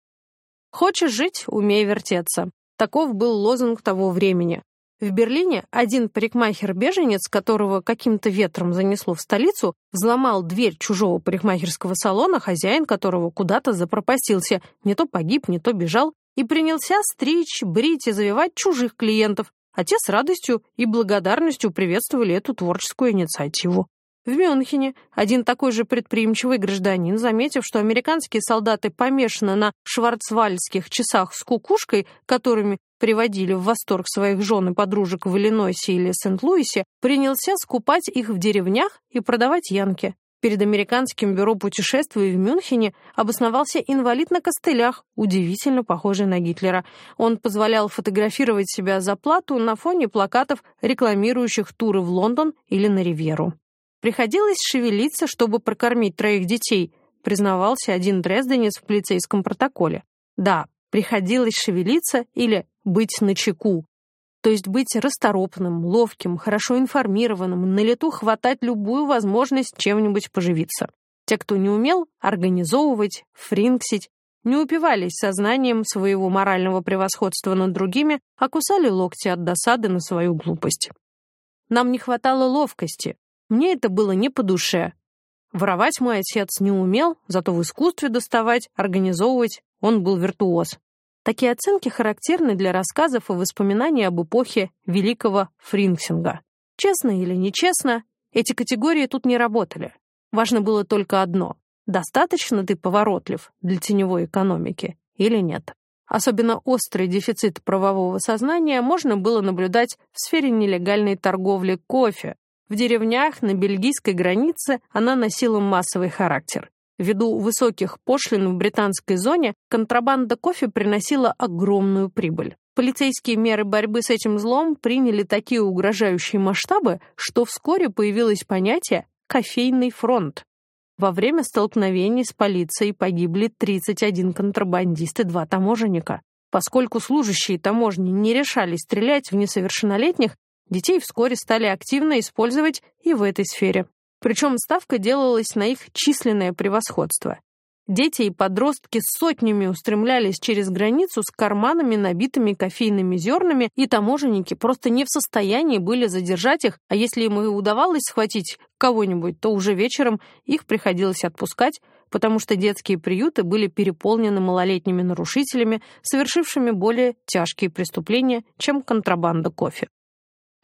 «Хочешь жить – умей вертеться». Таков был лозунг того времени. В Берлине один парикмахер-беженец, которого каким-то ветром занесло в столицу, взломал дверь чужого парикмахерского салона, хозяин которого куда-то запропастился, не то погиб, не то бежал, и принялся стричь, брить и завивать чужих клиентов, а те с радостью и благодарностью приветствовали эту творческую инициативу. В Мюнхене один такой же предприимчивый гражданин, заметив, что американские солдаты помешаны на шварцвальдских часах с кукушкой, которыми приводили в восторг своих жен и подружек в Иллинойсе или Сент-Луисе, принялся скупать их в деревнях и продавать янки. Перед американским бюро путешествий в Мюнхене обосновался инвалид на костылях, удивительно похожий на Гитлера. Он позволял фотографировать себя за плату на фоне плакатов, рекламирующих туры в Лондон или на Ривьеру. Приходилось шевелиться, чтобы прокормить троих детей, признавался один дрезденец в полицейском протоколе. Да, приходилось шевелиться или быть начеку, то есть быть расторопным, ловким, хорошо информированным, на лету хватать любую возможность чем-нибудь поживиться. Те, кто не умел организовывать, фринксить, не упивались сознанием своего морального превосходства над другими, а кусали локти от досады на свою глупость. Нам не хватало ловкости. Мне это было не по душе. Воровать мой отец не умел, зато в искусстве доставать, организовывать он был виртуоз. Такие оценки характерны для рассказов и воспоминаний об эпохе великого фринксинга. Честно или нечестно, эти категории тут не работали. Важно было только одно — достаточно ты поворотлив для теневой экономики или нет. Особенно острый дефицит правового сознания можно было наблюдать в сфере нелегальной торговли кофе. В деревнях на бельгийской границе она носила массовый характер. Ввиду высоких пошлин в британской зоне контрабанда кофе приносила огромную прибыль. Полицейские меры борьбы с этим злом приняли такие угрожающие масштабы, что вскоре появилось понятие «кофейный фронт». Во время столкновений с полицией погибли 31 контрабандист и два таможенника. Поскольку служащие таможни не решались стрелять в несовершеннолетних, детей вскоре стали активно использовать и в этой сфере. Причем ставка делалась на их численное превосходство. Дети и подростки сотнями устремлялись через границу с карманами, набитыми кофейными зернами, и таможенники просто не в состоянии были задержать их, а если им и удавалось схватить кого-нибудь, то уже вечером их приходилось отпускать, потому что детские приюты были переполнены малолетними нарушителями, совершившими более тяжкие преступления, чем контрабанда кофе.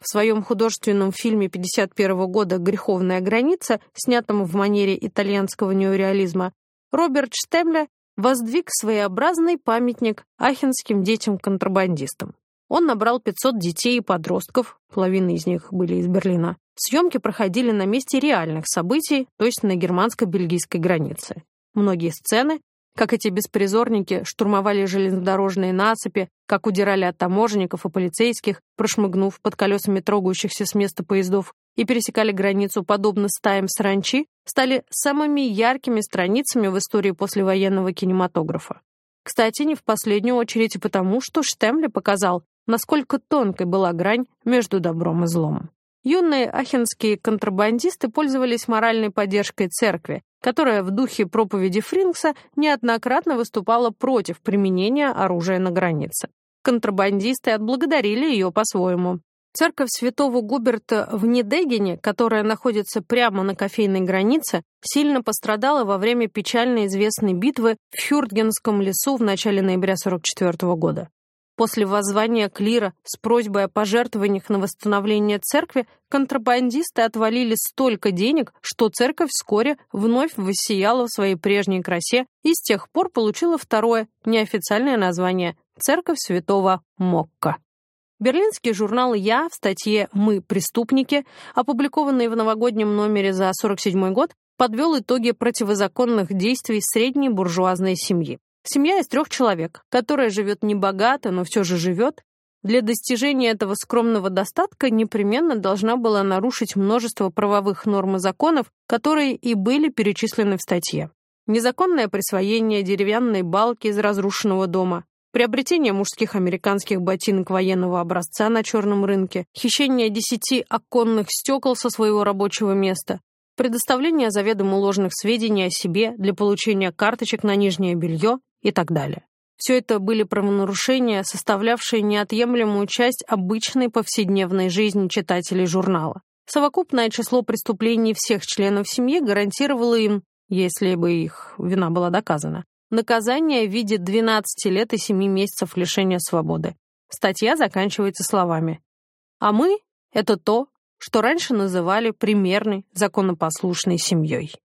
В своем художественном фильме 1951 года «Греховная граница», снятом в манере итальянского неореализма, Роберт Штемля воздвиг своеобразный памятник ахенским детям-контрабандистам. Он набрал 500 детей и подростков, половина из них были из Берлина. Съемки проходили на месте реальных событий, то есть на германско-бельгийской границе. Многие сцены, как эти беспризорники штурмовали железнодорожные насыпи, как удирали от таможенников и полицейских, прошмыгнув под колесами трогающихся с места поездов, и пересекали границу подобно стаям саранчи, стали самыми яркими страницами в истории послевоенного кинематографа. Кстати, не в последнюю очередь и потому, что Штемле показал, насколько тонкой была грань между добром и злом. Юные ахенские контрабандисты пользовались моральной поддержкой церкви, которая в духе проповеди Фринкса неоднократно выступала против применения оружия на границе. Контрабандисты отблагодарили ее по-своему. Церковь святого Губерта в Недегине, которая находится прямо на кофейной границе, сильно пострадала во время печально известной битвы в Хюртгенском лесу в начале ноября 1944 года. После воззвания клира с просьбой о пожертвованиях на восстановление церкви контрабандисты отвалили столько денег, что церковь вскоре вновь воссияла в своей прежней красе и с тех пор получила второе, неофициальное название – Церковь Святого Мокка. Берлинский журнал «Я» в статье «Мы преступники», опубликованной в новогоднем номере за 47 год, подвел итоги противозаконных действий средней буржуазной семьи. Семья из трех человек, которая живет небогато, но все же живет, для достижения этого скромного достатка непременно должна была нарушить множество правовых норм и законов, которые и были перечислены в статье. Незаконное присвоение деревянной балки из разрушенного дома, приобретение мужских американских ботинок военного образца на черном рынке, хищение десяти оконных стекол со своего рабочего места, предоставление заведомо ложных сведений о себе для получения карточек на нижнее белье и так далее. Все это были правонарушения, составлявшие неотъемлемую часть обычной повседневной жизни читателей журнала. Совокупное число преступлений всех членов семьи гарантировало им, если бы их вина была доказана, Наказание в виде 12 лет и 7 месяцев лишения свободы. Статья заканчивается словами. А мы — это то, что раньше называли примерной, законопослушной семьей.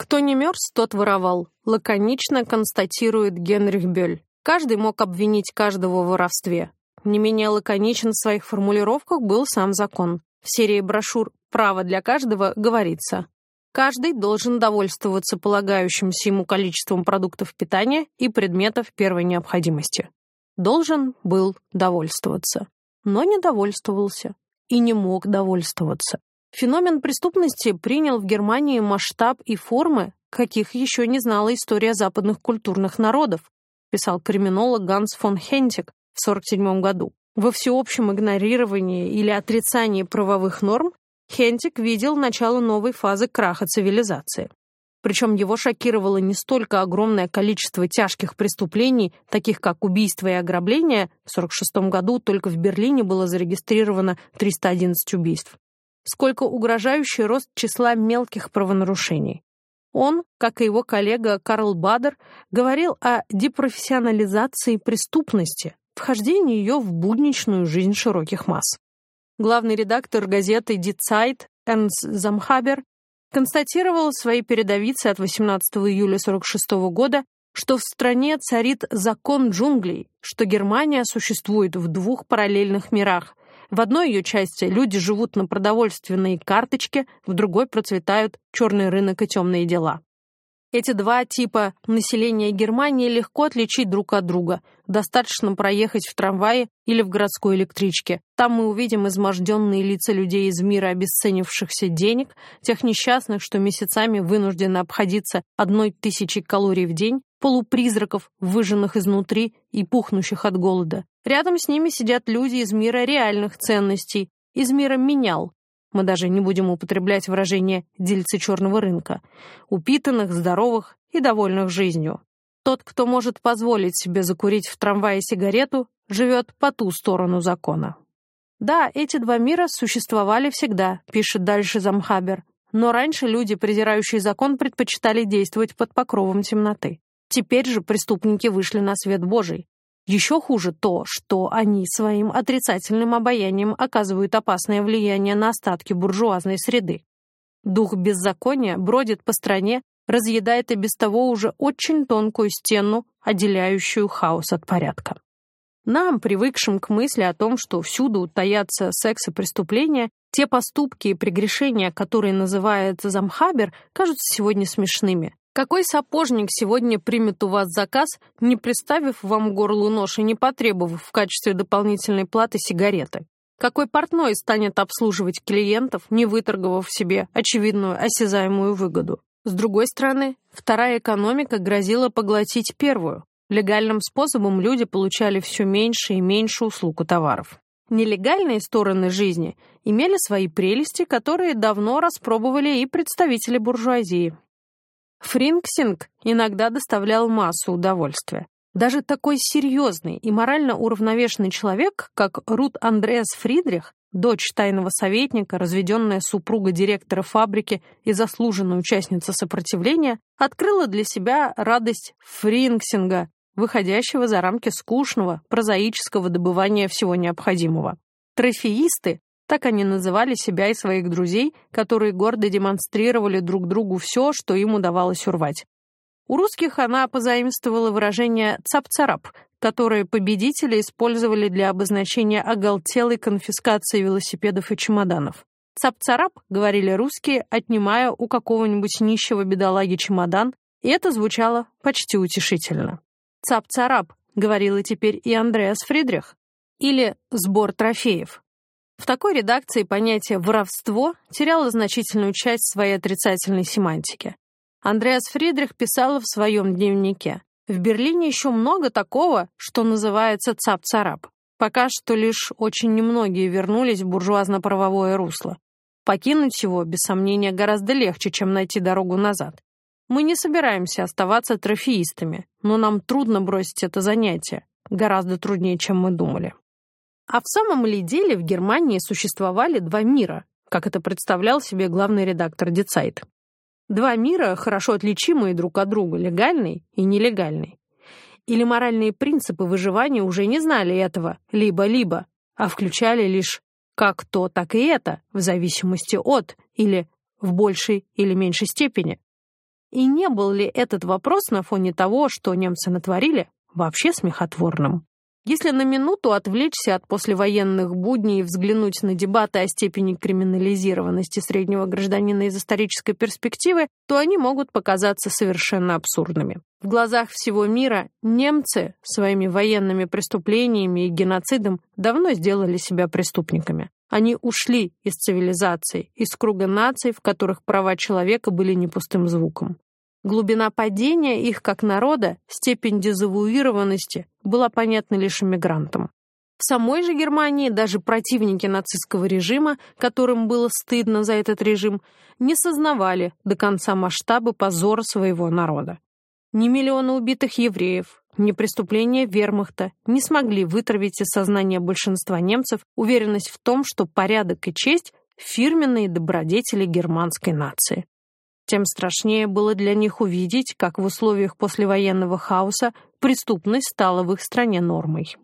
Кто не мерз, тот воровал, лаконично констатирует Генрих Бёль. Каждый мог обвинить каждого в воровстве. Не менее лаконичен в своих формулировках был сам закон. В серии брошюр «Право для каждого» говорится Каждый должен довольствоваться полагающимся ему количеством продуктов питания и предметов первой необходимости. Должен был довольствоваться, но не довольствовался и не мог довольствоваться. Феномен преступности принял в Германии масштаб и формы, каких еще не знала история западных культурных народов, писал криминолог Ганс фон Хентик в 1947 году. Во всеобщем игнорировании или отрицании правовых норм Хентик видел начало новой фазы краха цивилизации. Причем его шокировало не столько огромное количество тяжких преступлений, таких как убийство и ограбление, в 1946 году только в Берлине было зарегистрировано 311 убийств, сколько угрожающий рост числа мелких правонарушений. Он, как и его коллега Карл Бадер, говорил о депрофессионализации преступности, вхождении ее в будничную жизнь широких масс главный редактор газеты Die Zeit Эрнст Замхабер констатировал в своей передовице от 18 июля 1946 года, что в стране царит закон джунглей, что Германия существует в двух параллельных мирах. В одной ее части люди живут на продовольственной карточке, в другой процветают черный рынок и темные дела. Эти два типа населения Германии легко отличить друг от друга. Достаточно проехать в трамвае или в городской электричке. Там мы увидим изможденные лица людей из мира обесценившихся денег, тех несчастных, что месяцами вынуждены обходиться одной тысячей калорий в день, полупризраков, выжженных изнутри и пухнущих от голода. Рядом с ними сидят люди из мира реальных ценностей, из мира менял, мы даже не будем употреблять выражение «дельцы черного рынка», упитанных, здоровых и довольных жизнью. Тот, кто может позволить себе закурить в трамвае сигарету, живет по ту сторону закона. Да, эти два мира существовали всегда, пишет дальше Замхабер, но раньше люди, презирающие закон, предпочитали действовать под покровом темноты. Теперь же преступники вышли на свет Божий, еще хуже то, что они своим отрицательным обаянием оказывают опасное влияние на остатки буржуазной среды. Дух беззакония бродит по стране, разъедает и без того уже очень тонкую стену, отделяющую хаос от порядка. Нам, привыкшим к мысли о том, что всюду таятся секс и преступления, те поступки и прегрешения, которые называет Замхабер, кажутся сегодня смешными. Какой сапожник сегодня примет у вас заказ, не приставив вам горлу нож и не потребовав в качестве дополнительной платы сигареты? Какой портной станет обслуживать клиентов, не выторговав себе очевидную осязаемую выгоду? С другой стороны, вторая экономика грозила поглотить первую. Легальным способом люди получали все меньше и меньше услуг и товаров. Нелегальные стороны жизни имели свои прелести, которые давно распробовали и представители буржуазии. Фрингсинг иногда доставлял массу удовольствия. Даже такой серьезный и морально уравновешенный человек, как Рут Андреас Фридрих, дочь тайного советника, разведенная супруга директора фабрики и заслуженная участница сопротивления, открыла для себя радость фрингсинга, выходящего за рамки скучного, прозаического добывания всего необходимого. Трофеисты так они называли себя и своих друзей, которые гордо демонстрировали друг другу все, что им удавалось урвать. У русских она позаимствовала выражение «цап-царап», которое победители использовали для обозначения оголтелой конфискации велосипедов и чемоданов. «Цап-царап», — говорили русские, отнимая у какого-нибудь нищего бедолаги чемодан, и это звучало почти утешительно. «Цап-царап», — говорила теперь и Андреас Фридрих, или «сбор трофеев». В такой редакции понятие «воровство» теряло значительную часть своей отрицательной семантики. Андреас Фридрих писал в своем дневнике «В Берлине еще много такого, что называется цап-царап. Пока что лишь очень немногие вернулись в буржуазно-правовое русло. Покинуть его, без сомнения, гораздо легче, чем найти дорогу назад. Мы не собираемся оставаться трофеистами, но нам трудно бросить это занятие, гораздо труднее, чем мы думали. А в самом ли деле в Германии существовали два мира, как это представлял себе главный редактор Децайт? Два мира, хорошо отличимые друг от друга, легальный и нелегальный. Или моральные принципы выживания уже не знали этого либо-либо, а включали лишь как то, так и это, в зависимости от, или в большей или меньшей степени. И не был ли этот вопрос на фоне того, что немцы натворили, вообще смехотворным? Если на минуту отвлечься от послевоенных будней и взглянуть на дебаты о степени криминализированности среднего гражданина из исторической перспективы, то они могут показаться совершенно абсурдными. В глазах всего мира немцы своими военными преступлениями и геноцидом давно сделали себя преступниками. Они ушли из цивилизации, из круга наций, в которых права человека были не пустым звуком. Глубина падения их как народа, степень дезавуированности была понятна лишь иммигрантам. В самой же Германии даже противники нацистского режима, которым было стыдно за этот режим, не сознавали до конца масштаба позора своего народа. Ни миллиона убитых евреев, ни преступления вермахта не смогли вытравить из сознания большинства немцев уверенность в том, что порядок и честь — фирменные добродетели германской нации тем страшнее было для них увидеть, как в условиях послевоенного хаоса преступность стала в их стране нормой.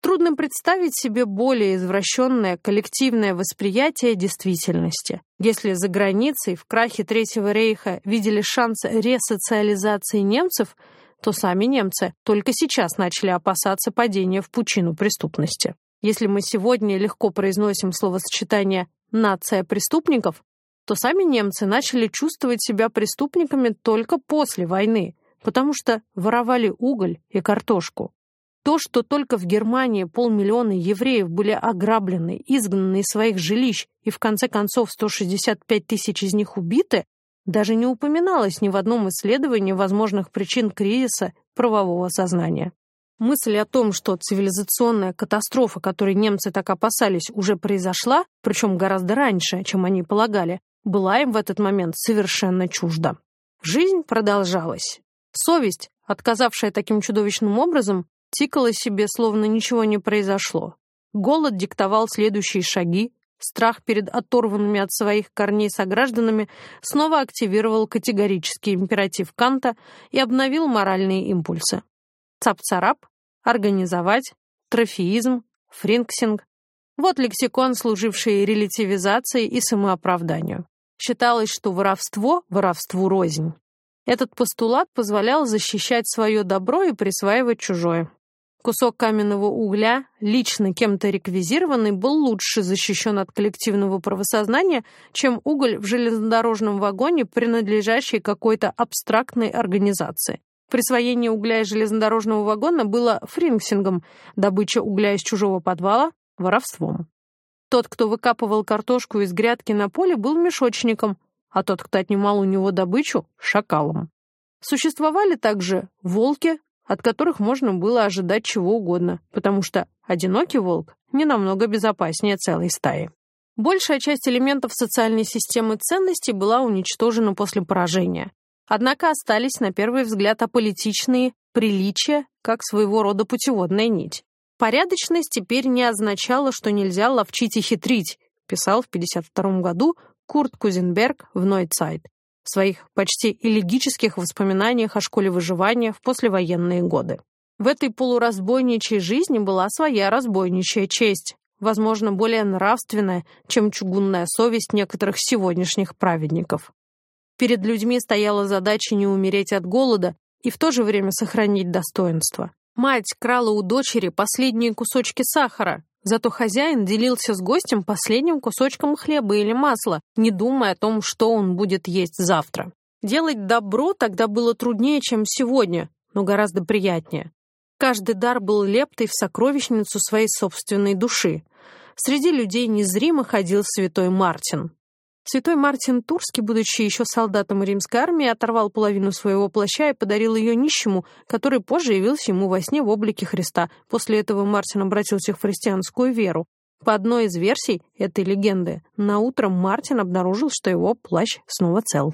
Трудно представить себе более извращенное коллективное восприятие действительности. Если за границей в крахе Третьего рейха видели шанс ресоциализации немцев, то сами немцы только сейчас начали опасаться падения в пучину преступности. Если мы сегодня легко произносим словосочетание «нация преступников», то сами немцы начали чувствовать себя преступниками только после войны, потому что воровали уголь и картошку. То, что только в Германии полмиллиона евреев были ограблены, изгнаны из своих жилищ и в конце концов 165 тысяч из них убиты, даже не упоминалось ни в одном исследовании возможных причин кризиса правового сознания. Мысль о том, что цивилизационная катастрофа, которой немцы так опасались, уже произошла, причем гораздо раньше, чем они полагали, была им в этот момент совершенно чужда. Жизнь продолжалась. Совесть, отказавшая таким чудовищным образом, тикала себе, словно ничего не произошло. Голод диктовал следующие шаги, страх перед оторванными от своих корней согражданами снова активировал категорический императив Канта и обновил моральные импульсы. Цап-царап, организовать, трофеизм, фрингсинг. Вот лексикон, служивший релятивизации и самооправданию. Считалось, что воровство воровству рознь. Этот постулат позволял защищать свое добро и присваивать чужое. Кусок каменного угля, лично кем-то реквизированный, был лучше защищен от коллективного правосознания, чем уголь в железнодорожном вагоне, принадлежащий какой-то абстрактной организации. Присвоение угля из железнодорожного вагона было фринксингом, добыча угля из чужого подвала — воровством. Тот, кто выкапывал картошку из грядки на поле, был мешочником, а тот, кто отнимал у него добычу — шакалом. Существовали также волки, от которых можно было ожидать чего угодно, потому что одинокий волк не намного безопаснее целой стаи. Большая часть элементов социальной системы ценностей была уничтожена после поражения. Однако остались, на первый взгляд, аполитичные приличия, как своего рода путеводная нить. Порядочность теперь не означала, что нельзя ловчить и хитрить, писал в 1952 году Курт Кузенберг в Нойцайт в своих почти элегических воспоминаниях о школе выживания в послевоенные годы. В этой полуразбойничьей жизни была своя разбойничья честь, возможно, более нравственная, чем чугунная совесть некоторых сегодняшних праведников. Перед людьми стояла задача не умереть от голода и в то же время сохранить достоинство. Мать крала у дочери последние кусочки сахара, Зато хозяин делился с гостем последним кусочком хлеба или масла, не думая о том, что он будет есть завтра. Делать добро тогда было труднее, чем сегодня, но гораздо приятнее. Каждый дар был лептой в сокровищницу своей собственной души. Среди людей незримо ходил святой Мартин. Святой Мартин Турский, будучи еще солдатом римской армии, оторвал половину своего плаща и подарил ее нищему, который позже явился ему во сне в облике Христа. После этого Мартин обратился в христианскую веру. По одной из версий этой легенды, на утро Мартин обнаружил, что его плащ снова цел.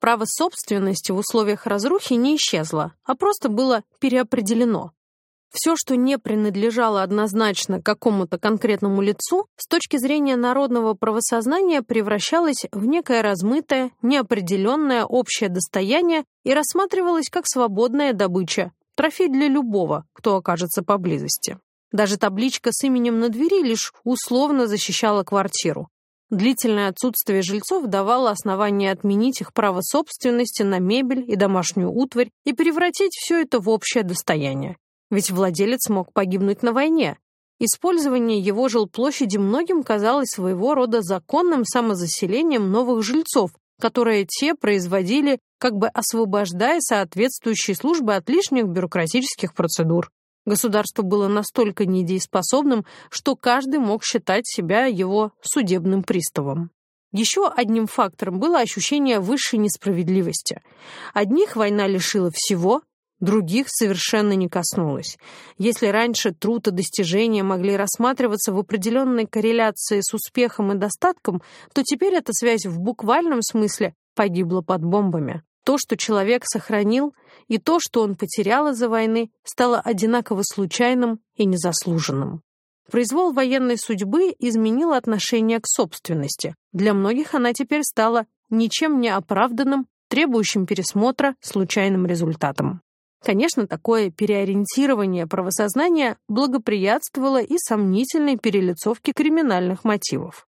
Право собственности в условиях разрухи не исчезло, а просто было переопределено. Все, что не принадлежало однозначно какому-то конкретному лицу, с точки зрения народного правосознания превращалось в некое размытое, неопределенное общее достояние и рассматривалось как свободная добыча, трофей для любого, кто окажется поблизости. Даже табличка с именем на двери лишь условно защищала квартиру. Длительное отсутствие жильцов давало основание отменить их право собственности на мебель и домашнюю утварь и превратить все это в общее достояние. Ведь владелец мог погибнуть на войне. Использование его жилплощади многим казалось своего рода законным самозаселением новых жильцов, которые те производили, как бы освобождая соответствующие службы от лишних бюрократических процедур. Государство было настолько недееспособным, что каждый мог считать себя его судебным приставом. Еще одним фактором было ощущение высшей несправедливости. Одних война лишила всего, Других совершенно не коснулось. Если раньше труд и достижения могли рассматриваться в определенной корреляции с успехом и достатком, то теперь эта связь в буквальном смысле погибла под бомбами. То, что человек сохранил, и то, что он потерял из-за войны, стало одинаково случайным и незаслуженным. Произвол военной судьбы изменил отношение к собственности. Для многих она теперь стала ничем не оправданным, требующим пересмотра, случайным результатом. Конечно, такое переориентирование правосознания благоприятствовало и сомнительной перелицовке криминальных мотивов.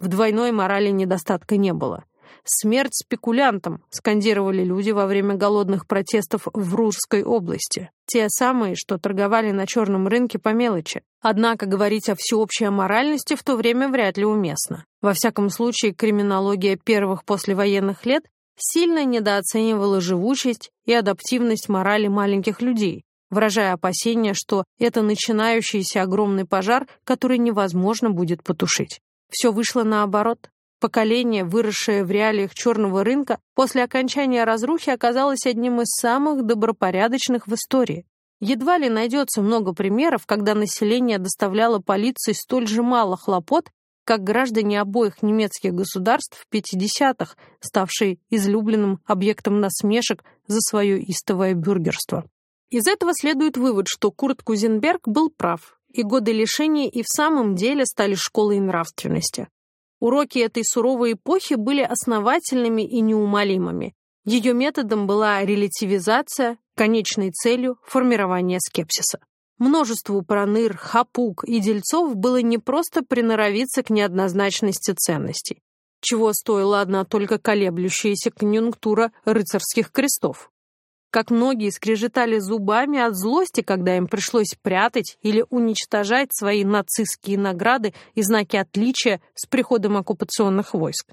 В двойной морали недостатка не было. «Смерть спекулянтам!» скандировали люди во время голодных протестов в Рурской области. Те самые, что торговали на черном рынке по мелочи. Однако говорить о всеобщей аморальности в то время вряд ли уместно. Во всяком случае, криминология первых послевоенных лет сильно недооценивала живучесть и адаптивность морали маленьких людей, выражая опасения, что это начинающийся огромный пожар, который невозможно будет потушить. Все вышло наоборот. Поколение, выросшее в реалиях черного рынка, после окончания разрухи оказалось одним из самых добропорядочных в истории. Едва ли найдется много примеров, когда население доставляло полиции столь же мало хлопот, как граждане обоих немецких государств в 50-х, ставшие излюбленным объектом насмешек за свое истовое бюргерство. Из этого следует вывод, что Курт Кузенберг был прав, и годы лишения и в самом деле стали школой нравственности. Уроки этой суровой эпохи были основательными и неумолимыми. Ее методом была релятивизация, конечной целью – формирование скепсиса. Множеству проныр, хапук и дельцов было не просто приноровиться к неоднозначности ценностей, чего стоила одна только колеблющаяся конъюнктура рыцарских крестов как многие скрежетали зубами от злости, когда им пришлось прятать или уничтожать свои нацистские награды и знаки отличия с приходом оккупационных войск.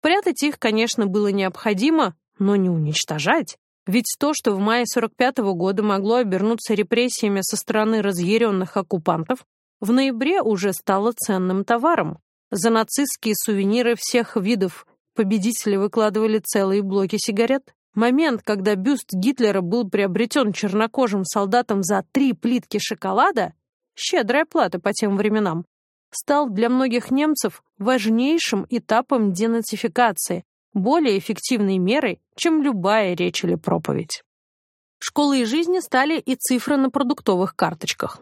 Прятать их, конечно, было необходимо, но не уничтожать. Ведь то, что в мае 45 -го года могло обернуться репрессиями со стороны разъяренных оккупантов, в ноябре уже стало ценным товаром. За нацистские сувениры всех видов победители выкладывали целые блоки сигарет. Момент, когда бюст Гитлера был приобретен чернокожим солдатом за три плитки шоколада, щедрая плата по тем временам, стал для многих немцев важнейшим этапом денацификации, более эффективной мерой, чем любая речь или проповедь. Школы и жизни стали и цифры на продуктовых карточках.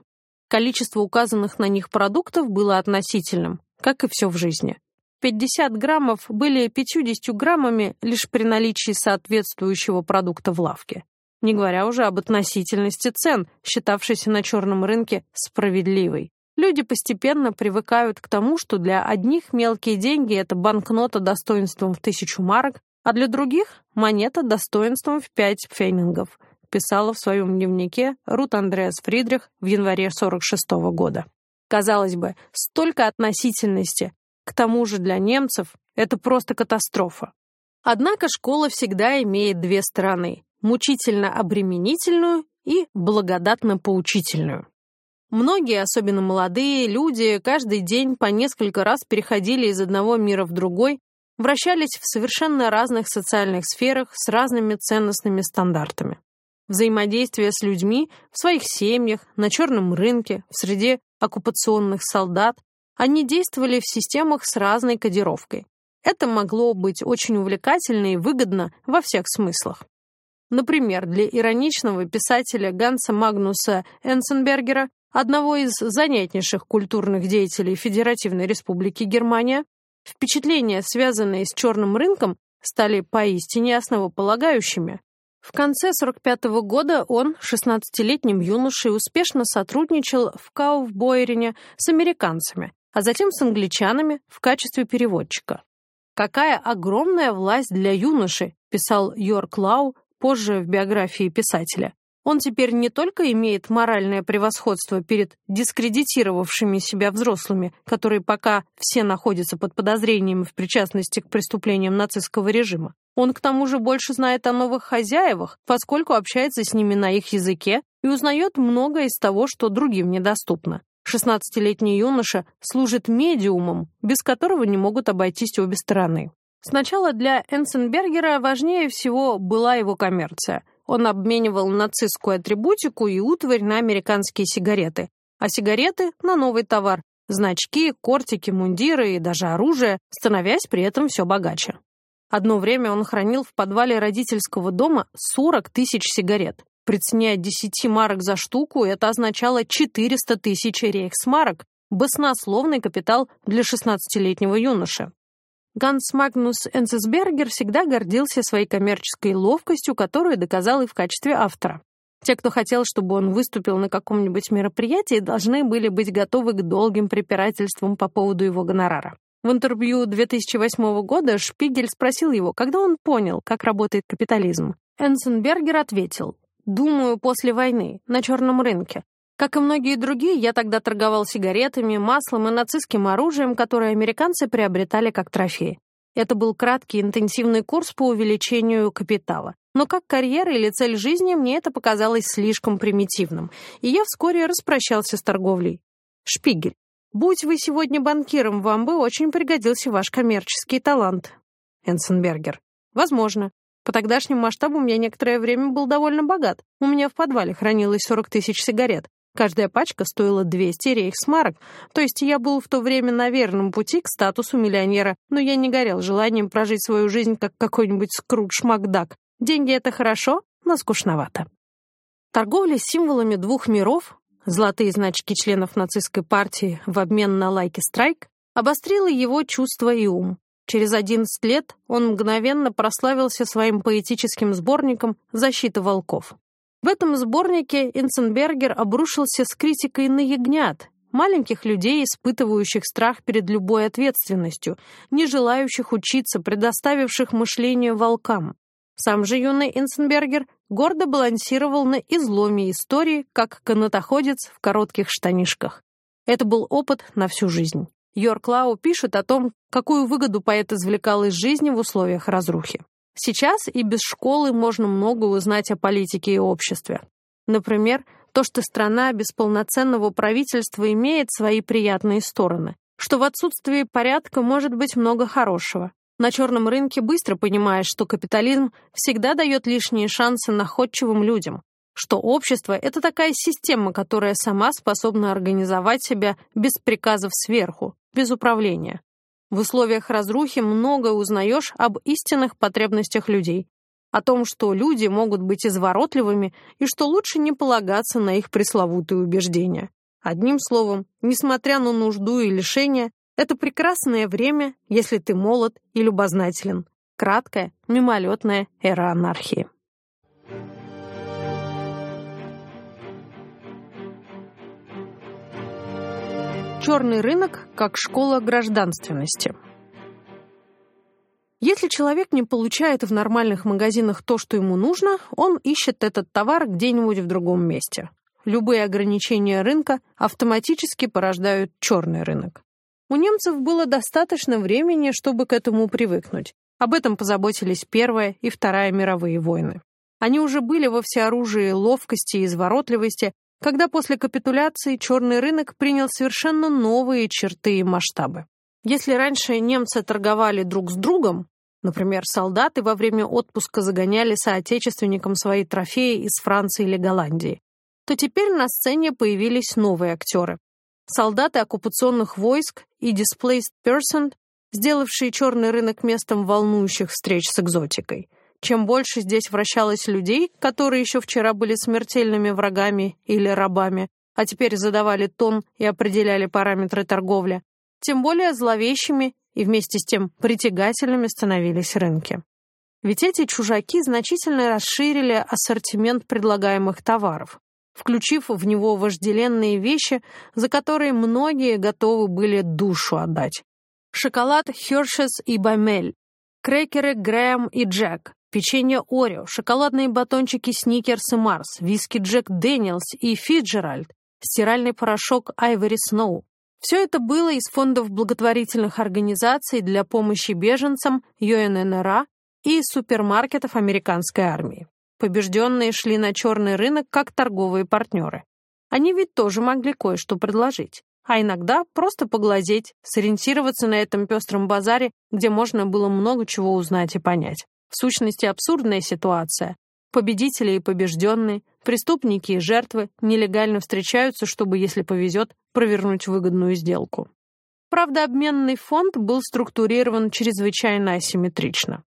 Количество указанных на них продуктов было относительным, как и все в жизни. 50 граммов были 50 граммами лишь при наличии соответствующего продукта в лавке. Не говоря уже об относительности цен, считавшейся на черном рынке справедливой. Люди постепенно привыкают к тому, что для одних мелкие деньги — это банкнота достоинством в тысячу марок, а для других — монета достоинством в пять фейнингов, писала в своем дневнике Рут Андреас Фридрих в январе 46 -го года. Казалось бы, столько относительности, к тому же для немцев это просто катастрофа. Однако школа всегда имеет две стороны – мучительно-обременительную и благодатно-поучительную. Многие, особенно молодые люди, каждый день по несколько раз переходили из одного мира в другой, вращались в совершенно разных социальных сферах с разными ценностными стандартами. Взаимодействие с людьми в своих семьях, на черном рынке, в среде оккупационных солдат, они действовали в системах с разной кодировкой. Это могло быть очень увлекательно и выгодно во всех смыслах. Например, для ироничного писателя Ганса Магнуса Энсенбергера, одного из занятнейших культурных деятелей Федеративной Республики Германия, впечатления, связанные с черным рынком, стали поистине основополагающими. В конце 45 -го года он, 16-летним юношей, успешно сотрудничал в Кауфбойерине с американцами, а затем с англичанами в качестве переводчика. «Какая огромная власть для юноши», писал Йорк Лау позже в биографии писателя. Он теперь не только имеет моральное превосходство перед дискредитировавшими себя взрослыми, которые пока все находятся под подозрением в причастности к преступлениям нацистского режима. Он к тому же больше знает о новых хозяевах, поскольку общается с ними на их языке и узнает многое из того, что другим недоступно. 16-летний юноша служит медиумом, без которого не могут обойтись обе стороны. Сначала для Энсенбергера важнее всего была его коммерция. Он обменивал нацистскую атрибутику и утварь на американские сигареты, а сигареты — на новый товар — значки, кортики, мундиры и даже оружие, становясь при этом все богаче. Одно время он хранил в подвале родительского дома 40 тысяч сигарет. При цене 10 марок за штуку это означало 400 тысяч рейхсмарок, баснословный капитал для 16-летнего юноши. Ганс Магнус Энцесбергер всегда гордился своей коммерческой ловкостью, которую доказал и в качестве автора. Те, кто хотел, чтобы он выступил на каком-нибудь мероприятии, должны были быть готовы к долгим препирательствам по поводу его гонорара. В интервью 2008 года Шпигель спросил его, когда он понял, как работает капитализм. Энсенбергер ответил, «Думаю, после войны, на черном рынке. Как и многие другие, я тогда торговал сигаретами, маслом и нацистским оружием, которое американцы приобретали как трофеи. Это был краткий интенсивный курс по увеличению капитала. Но как карьера или цель жизни мне это показалось слишком примитивным, и я вскоре распрощался с торговлей. Шпигель. Будь вы сегодня банкиром, вам бы очень пригодился ваш коммерческий талант. Энсенбергер. Возможно. По тогдашним масштабам я некоторое время был довольно богат. У меня в подвале хранилось 40 тысяч сигарет. Каждая пачка стоила 200 рейхсмарок, то есть я был в то время на верном пути к статусу миллионера, но я не горел желанием прожить свою жизнь как какой-нибудь Скрудж Макдак. Деньги — это хорошо, но скучновато. Торговля символами двух миров, золотые значки членов нацистской партии в обмен на лайки-страйк, обострила его чувства и ум. Через 11 лет он мгновенно прославился своим поэтическим сборником «Защита волков». В этом сборнике Инценбергер обрушился с критикой на ягнят, маленьких людей, испытывающих страх перед любой ответственностью, не желающих учиться, предоставивших мышление волкам. Сам же юный Инценбергер гордо балансировал на изломе истории, как канатоходец в коротких штанишках. Это был опыт на всю жизнь. Йорк Лау пишет о том, какую выгоду поэт извлекал из жизни в условиях разрухи. Сейчас и без школы можно много узнать о политике и обществе. Например, то, что страна без полноценного правительства имеет свои приятные стороны, что в отсутствии порядка может быть много хорошего. На черном рынке быстро понимаешь, что капитализм всегда дает лишние шансы находчивым людям, что общество — это такая система, которая сама способна организовать себя без приказов сверху, без управления. В условиях разрухи много узнаешь об истинных потребностях людей, о том, что люди могут быть изворотливыми и что лучше не полагаться на их пресловутые убеждения. Одним словом, несмотря на нужду и лишения, это прекрасное время, если ты молод и любознателен. Краткая, мимолетная эра анархии. Черный рынок как школа гражданственности. Если человек не получает в нормальных магазинах то, что ему нужно, он ищет этот товар где-нибудь в другом месте. Любые ограничения рынка автоматически порождают черный рынок. У немцев было достаточно времени, чтобы к этому привыкнуть. Об этом позаботились Первая и Вторая мировые войны. Они уже были во всеоружии ловкости и изворотливости, когда после капитуляции черный рынок принял совершенно новые черты и масштабы. Если раньше немцы торговали друг с другом, например, солдаты во время отпуска загоняли соотечественникам свои трофеи из Франции или Голландии, то теперь на сцене появились новые актеры. Солдаты оккупационных войск и displaced person, сделавшие черный рынок местом волнующих встреч с экзотикой – чем больше здесь вращалось людей, которые еще вчера были смертельными врагами или рабами, а теперь задавали тон и определяли параметры торговли, тем более зловещими и вместе с тем притягательными становились рынки. Ведь эти чужаки значительно расширили ассортимент предлагаемых товаров, включив в него вожделенные вещи, за которые многие готовы были душу отдать. Шоколад Хершес и Бамель, крекеры Грэм и Джек, печенье Орео, шоколадные батончики Сникерс и Марс, виски Джек Дэниелс и Фицджеральд, стиральный порошок Айвори Сноу. Все это было из фондов благотворительных организаций для помощи беженцам ЮННРА и супермаркетов американской армии. Побежденные шли на черный рынок как торговые партнеры. Они ведь тоже могли кое-что предложить. А иногда просто поглазеть, сориентироваться на этом пестром базаре, где можно было много чего узнать и понять. В сущности, абсурдная ситуация. Победители и побежденные, преступники и жертвы нелегально встречаются, чтобы, если повезет, провернуть выгодную сделку. Правда, обменный фонд был структурирован чрезвычайно асимметрично.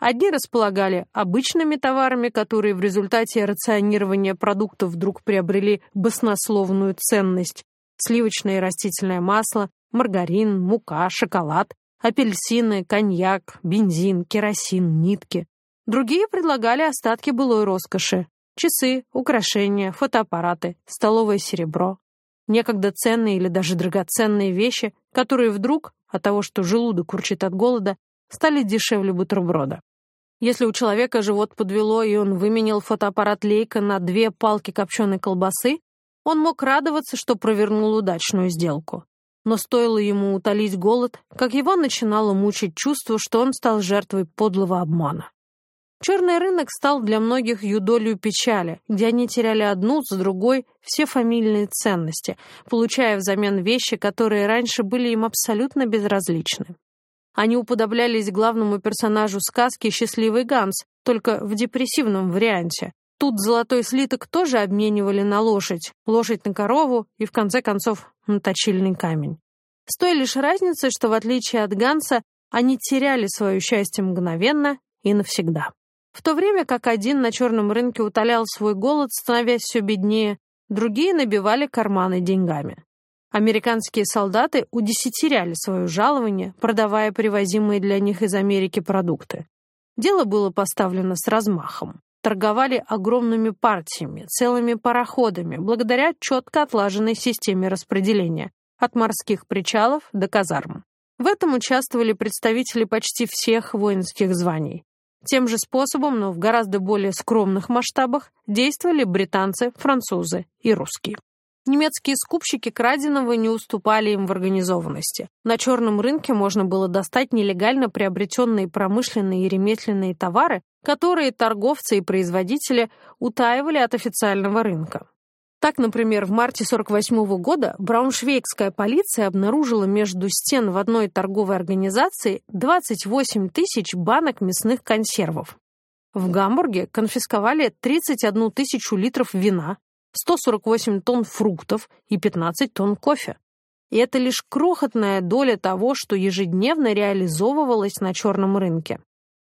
Одни располагали обычными товарами, которые в результате рационирования продуктов вдруг приобрели баснословную ценность. Сливочное и растительное масло, маргарин, мука, шоколад, апельсины, коньяк, бензин, керосин, нитки. Другие предлагали остатки былой роскоши. Часы, украшения, фотоаппараты, столовое серебро. Некогда ценные или даже драгоценные вещи, которые вдруг от того, что желудок урчит от голода, стали дешевле бутерброда. Если у человека живот подвело, и он выменил фотоаппарат Лейка на две палки копченой колбасы, он мог радоваться, что провернул удачную сделку. Но стоило ему утолить голод, как его начинало мучить чувство, что он стал жертвой подлого обмана. Черный рынок стал для многих юдолью печали, где они теряли одну за другой все фамильные ценности, получая взамен вещи, которые раньше были им абсолютно безразличны. Они уподоблялись главному персонажу сказки «Счастливый Ганс», только в депрессивном варианте. Тут золотой слиток тоже обменивали на лошадь, лошадь на корову и, в конце концов, на точильный камень. С той лишь разницей, что, в отличие от Ганса, они теряли свое счастье мгновенно и навсегда. В то время как один на черном рынке утолял свой голод, становясь все беднее, другие набивали карманы деньгами. Американские солдаты удесятеряли свое жалование, продавая привозимые для них из Америки продукты. Дело было поставлено с размахом. Торговали огромными партиями, целыми пароходами, благодаря четко отлаженной системе распределения, от морских причалов до казарм. В этом участвовали представители почти всех воинских званий. Тем же способом, но в гораздо более скромных масштабах, действовали британцы, французы и русские. Немецкие скупщики краденого не уступали им в организованности. На черном рынке можно было достать нелегально приобретенные промышленные и ремесленные товары, которые торговцы и производители утаивали от официального рынка. Так, например, в марте 1948 года брауншвейгская полиция обнаружила между стен в одной торговой организации 28 тысяч банок мясных консервов. В Гамбурге конфисковали 31 тысячу литров вина, 148 тонн фруктов и 15 тонн кофе. И это лишь крохотная доля того, что ежедневно реализовывалось на черном рынке.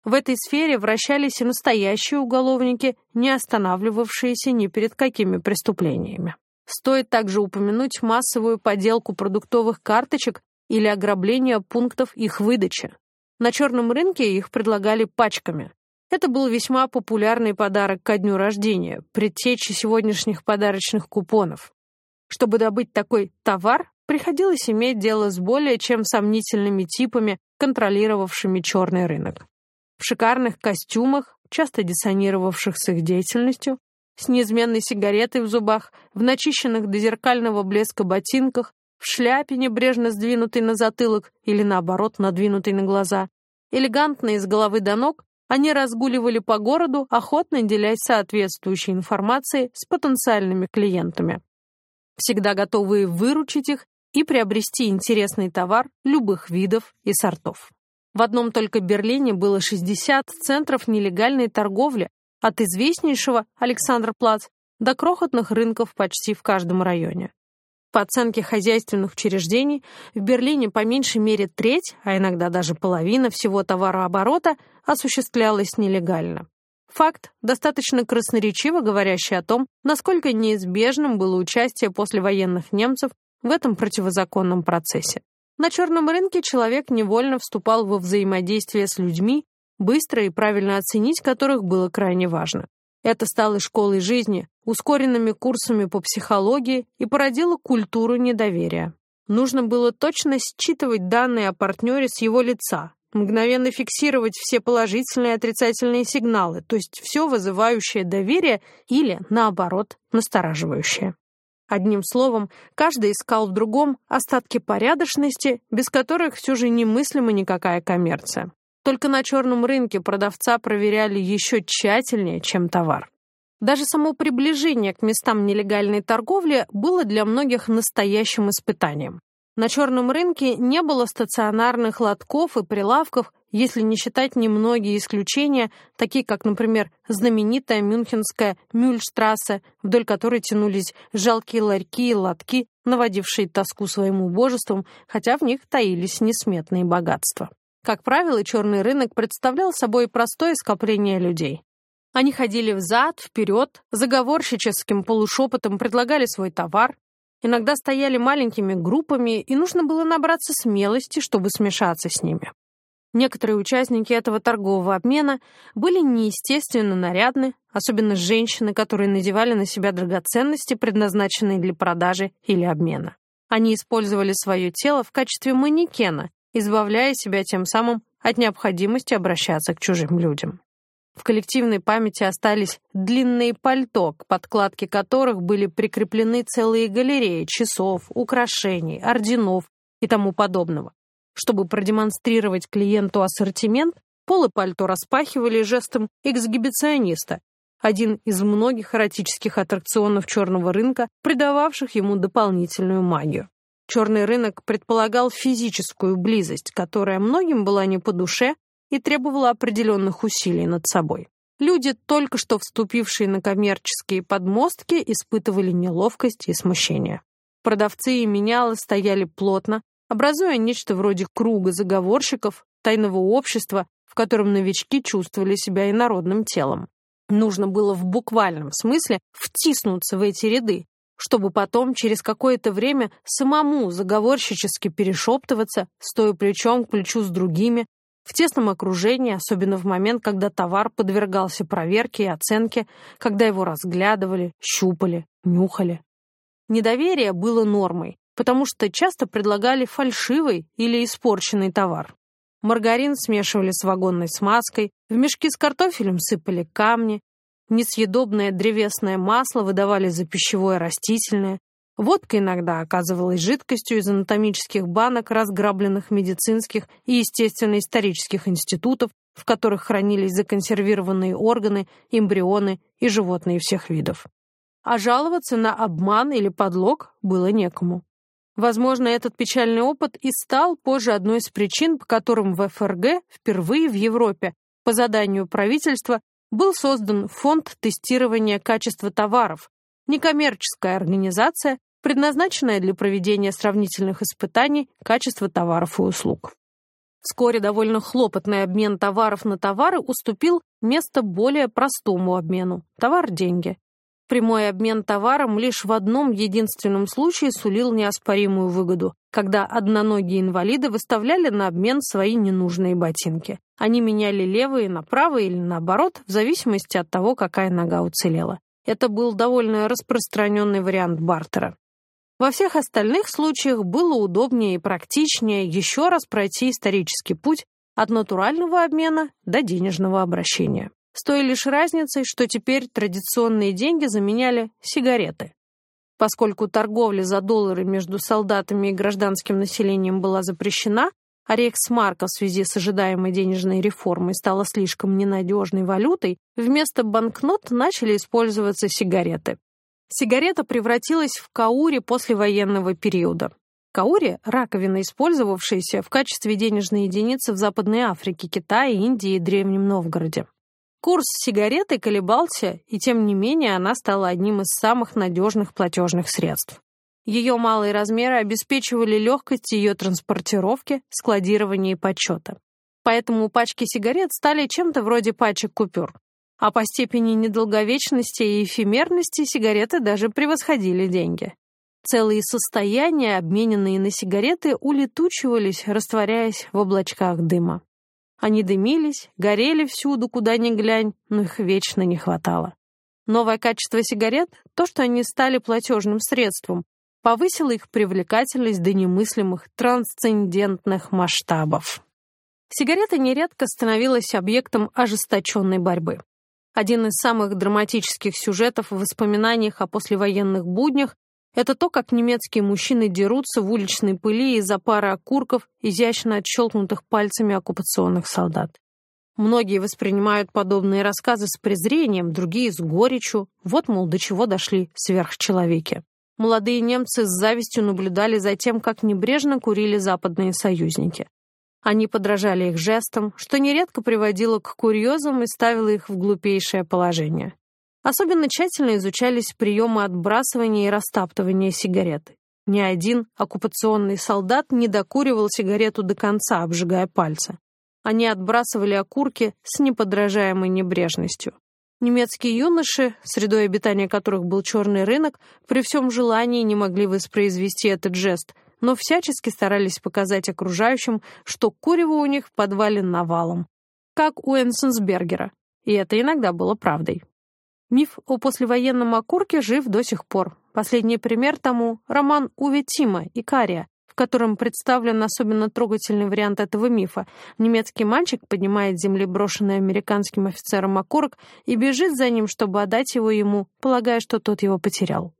В этой сфере вращались и настоящие уголовники, не останавливавшиеся ни перед какими преступлениями. Стоит также упомянуть массовую подделку продуктовых карточек или ограбление пунктов их выдачи. На черном рынке их предлагали пачками. Это был весьма популярный подарок ко дню рождения, предтечи сегодняшних подарочных купонов. Чтобы добыть такой товар, приходилось иметь дело с более чем сомнительными типами, контролировавшими черный рынок в шикарных костюмах, часто диссонировавших с их деятельностью, с неизменной сигаретой в зубах, в начищенных до зеркального блеска ботинках, в шляпе, небрежно сдвинутой на затылок или, наоборот, надвинутой на глаза. Элегантные с головы до ног, они разгуливали по городу, охотно делясь соответствующей информацией с потенциальными клиентами. Всегда готовые выручить их и приобрести интересный товар любых видов и сортов. В одном только Берлине было 60 центров нелегальной торговли, от известнейшего Александр-Плац до крохотных рынков почти в каждом районе. По оценке хозяйственных учреждений, в Берлине по меньшей мере треть, а иногда даже половина всего товарооборота осуществлялась нелегально. Факт, достаточно красноречиво говорящий о том, насколько неизбежным было участие послевоенных немцев в этом противозаконном процессе. На черном рынке человек невольно вступал во взаимодействие с людьми, быстро и правильно оценить которых было крайне важно. Это стало школой жизни, ускоренными курсами по психологии и породило культуру недоверия. Нужно было точно считывать данные о партнере с его лица, мгновенно фиксировать все положительные и отрицательные сигналы, то есть все вызывающее доверие или, наоборот, настораживающее. Одним словом, каждый искал в другом остатки порядочности, без которых все же немыслима никакая коммерция. Только на черном рынке продавца проверяли еще тщательнее, чем товар. Даже само приближение к местам нелегальной торговли было для многих настоящим испытанием. На черном рынке не было стационарных лотков и прилавков, если не считать немногие исключения, такие как, например, знаменитая мюнхенская Мюльштрассе, вдоль которой тянулись жалкие ларьки и лотки, наводившие тоску своим убожеством, хотя в них таились несметные богатства. Как правило, черный рынок представлял собой простое скопление людей. Они ходили взад, вперед, заговорщическим полушепотом предлагали свой товар, иногда стояли маленькими группами, и нужно было набраться смелости, чтобы смешаться с ними. Некоторые участники этого торгового обмена были неестественно нарядны, особенно женщины, которые надевали на себя драгоценности, предназначенные для продажи или обмена. Они использовали свое тело в качестве манекена избавляя себя тем самым от необходимости обращаться к чужим людям. В коллективной памяти остались длинные пальто, к подкладке которых были прикреплены целые галереи часов, украшений, орденов и тому подобного. Чтобы продемонстрировать клиенту ассортимент, полы пальто распахивали жестом эксгибициониста, один из многих эротических аттракционов черного рынка, придававших ему дополнительную магию. Черный рынок предполагал физическую близость, которая многим была не по душе и требовала определенных усилий над собой. Люди, только что вступившие на коммерческие подмостки, испытывали неловкость и смущение. Продавцы и менялы стояли плотно, образуя нечто вроде круга заговорщиков, тайного общества, в котором новички чувствовали себя инородным телом. Нужно было в буквальном смысле втиснуться в эти ряды, чтобы потом через какое-то время самому заговорщически перешептываться, стоя плечом к плечу с другими, в тесном окружении, особенно в момент, когда товар подвергался проверке и оценке, когда его разглядывали, щупали, нюхали. Недоверие было нормой, потому что часто предлагали фальшивый или испорченный товар. Маргарин смешивали с вагонной смазкой, в мешки с картофелем сыпали камни, несъедобное древесное масло выдавали за пищевое растительное, водка иногда оказывалась жидкостью из анатомических банок, разграбленных медицинских и естественно-исторических институтов, в которых хранились законсервированные органы, эмбрионы и животные всех видов. А жаловаться на обман или подлог было некому. Возможно, этот печальный опыт и стал позже одной из причин, по которым в ФРГ впервые в Европе по заданию правительства был создан фонд тестирования качества товаров, некоммерческая организация, предназначенная для проведения сравнительных испытаний качества товаров и услуг. Вскоре довольно хлопотный обмен товаров на товары уступил место более простому обмену – товар-деньги. Прямой обмен товаром лишь в одном единственном случае сулил неоспоримую выгоду, когда одноногие инвалиды выставляли на обмен свои ненужные ботинки. Они меняли левые на правые или наоборот, в зависимости от того, какая нога уцелела. Это был довольно распространенный вариант бартера. Во всех остальных случаях было удобнее и практичнее еще раз пройти исторический путь от натурального обмена до денежного обращения с той лишь разницей, что теперь традиционные деньги заменяли сигареты. Поскольку торговля за доллары между солдатами и гражданским населением была запрещена, а рейхсмарка в связи с ожидаемой денежной реформой стала слишком ненадежной валютой, вместо банкнот начали использоваться сигареты. Сигарета превратилась в каури послевоенного периода. Каури – раковина, использовавшаяся в качестве денежной единицы в Западной Африке, Китае, Индии и Древнем Новгороде. Курс сигареты колебался, и тем не менее она стала одним из самых надежных платежных средств. Ее малые размеры обеспечивали легкость ее транспортировки, складирования и подсчета. Поэтому пачки сигарет стали чем-то вроде пачек купюр. А по степени недолговечности и эфемерности сигареты даже превосходили деньги. Целые состояния, обмененные на сигареты, улетучивались, растворяясь в облачках дыма. Они дымились, горели всюду, куда ни глянь, но их вечно не хватало. Новое качество сигарет, то, что они стали платежным средством, повысило их привлекательность до немыслимых трансцендентных масштабов. Сигарета нередко становилась объектом ожесточенной борьбы. Один из самых драматических сюжетов в воспоминаниях о послевоенных буднях это то, как немецкие мужчины дерутся в уличной пыли из-за пары окурков, изящно отщелкнутых пальцами оккупационных солдат. Многие воспринимают подобные рассказы с презрением, другие — с горечью. Вот, мол, до чего дошли сверхчеловеки. Молодые немцы с завистью наблюдали за тем, как небрежно курили западные союзники. Они подражали их жестам, что нередко приводило к курьезам и ставило их в глупейшее положение. Особенно тщательно изучались приемы отбрасывания и растаптывания сигареты. Ни один оккупационный солдат не докуривал сигарету до конца, обжигая пальцы. Они отбрасывали окурки с неподражаемой небрежностью. Немецкие юноши, средой обитания которых был черный рынок, при всем желании не могли воспроизвести этот жест, но всячески старались показать окружающим, что курево у них в подвале навалом, как у Энсенсбергера, и это иногда было правдой. Миф о послевоенном окурке жив до сих пор. Последний пример тому — роман Уве Тима «Икария», котором представлен особенно трогательный вариант этого мифа. Немецкий мальчик поднимает земли брошенный американским офицером окурок и бежит за ним, чтобы отдать его ему, полагая, что тот его потерял.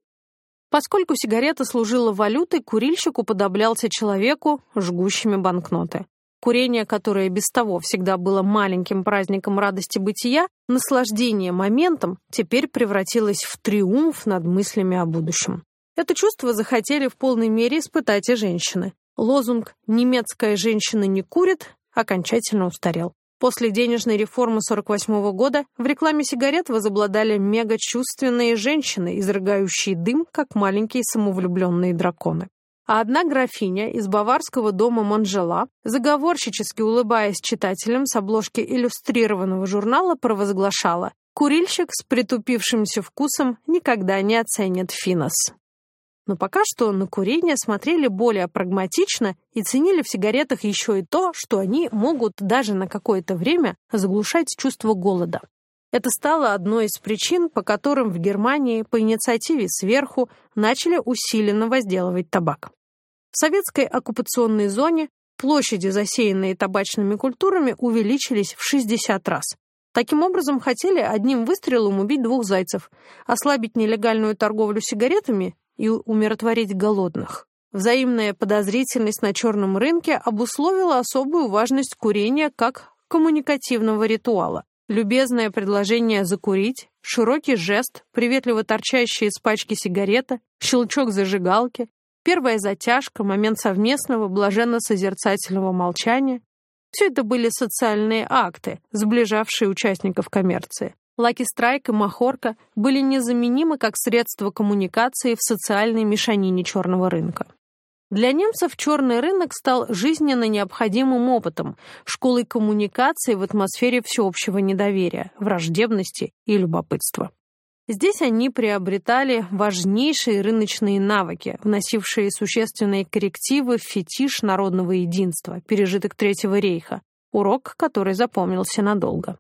Поскольку сигарета служила валютой, курильщик уподоблялся человеку, жгущими банкноты. Курение, которое без того всегда было маленьким праздником радости бытия, наслаждение моментом, теперь превратилось в триумф над мыслями о будущем. Это чувство захотели в полной мере испытать и женщины. Лозунг «немецкая женщина не курит» окончательно устарел. После денежной реформы 48 -го года в рекламе сигарет возобладали мегачувственные женщины, изрыгающие дым, как маленькие самовлюбленные драконы а одна графиня из баварского дома Манжела, заговорщически улыбаясь читателям с обложки иллюстрированного журнала, провозглашала «Курильщик с притупившимся вкусом никогда не оценит финос». Но пока что на курение смотрели более прагматично и ценили в сигаретах еще и то, что они могут даже на какое-то время заглушать чувство голода. Это стало одной из причин, по которым в Германии по инициативе сверху начали усиленно возделывать табак. В советской оккупационной зоне площади, засеянные табачными культурами, увеличились в 60 раз. Таким образом, хотели одним выстрелом убить двух зайцев, ослабить нелегальную торговлю сигаретами и умиротворить голодных. Взаимная подозрительность на черном рынке обусловила особую важность курения как коммуникативного ритуала. Любезное предложение закурить, широкий жест, приветливо торчащие из пачки сигарета, щелчок зажигалки, Первая затяжка, момент совместного, блаженно-созерцательного молчания — все это были социальные акты, сближавшие участников коммерции. Лаки Страйк и Махорка были незаменимы как средство коммуникации в социальной мешанине черного рынка. Для немцев черный рынок стал жизненно необходимым опытом, школой коммуникации в атмосфере всеобщего недоверия, враждебности и любопытства. Здесь они приобретали важнейшие рыночные навыки, вносившие существенные коррективы в фетиш народного единства, пережиток Третьего рейха, урок, который запомнился надолго.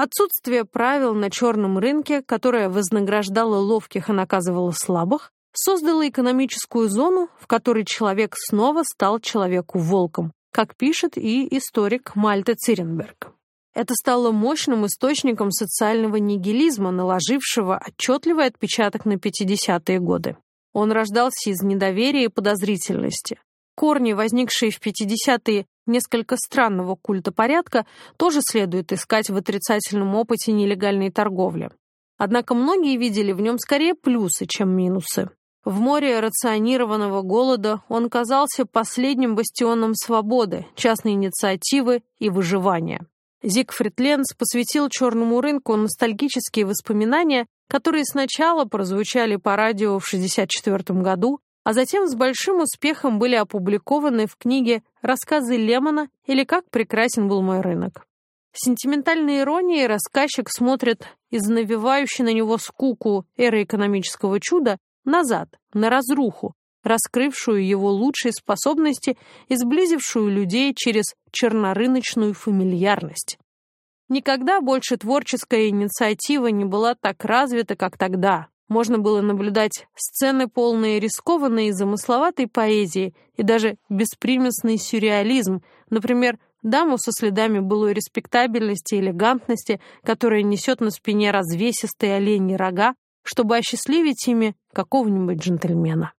Отсутствие правил на черном рынке, которое вознаграждало ловких и наказывало слабых, создало экономическую зону, в которой человек снова стал человеку-волком, как пишет и историк Мальте Циренберг. Это стало мощным источником социального нигилизма, наложившего отчетливый отпечаток на 50-е годы. Он рождался из недоверия и подозрительности. Корни, возникшие в 50-е несколько странного культа порядка, тоже следует искать в отрицательном опыте нелегальной торговли. Однако многие видели в нем скорее плюсы, чем минусы. В море рационированного голода он казался последним бастионом свободы, частной инициативы и выживания. Зигфрид Ленц посвятил черному рынку ностальгические воспоминания, которые сначала прозвучали по радио в 1964 году, а затем с большим успехом были опубликованы в книге «Рассказы Лемона» или «Как прекрасен был мой рынок». С сентиментальной иронией рассказчик смотрит из навевающей на него скуку эры экономического чуда назад, на разруху, раскрывшую его лучшие способности и сблизившую людей через чернорыночную фамильярность. Никогда больше творческая инициатива не была так развита, как тогда. Можно было наблюдать сцены, полные рискованной и замысловатой поэзии, и даже беспримесный сюрреализм, например, даму со следами былой респектабельности и элегантности, которая несет на спине развесистые оленьи рога, чтобы осчастливить ими какого-нибудь джентльмена.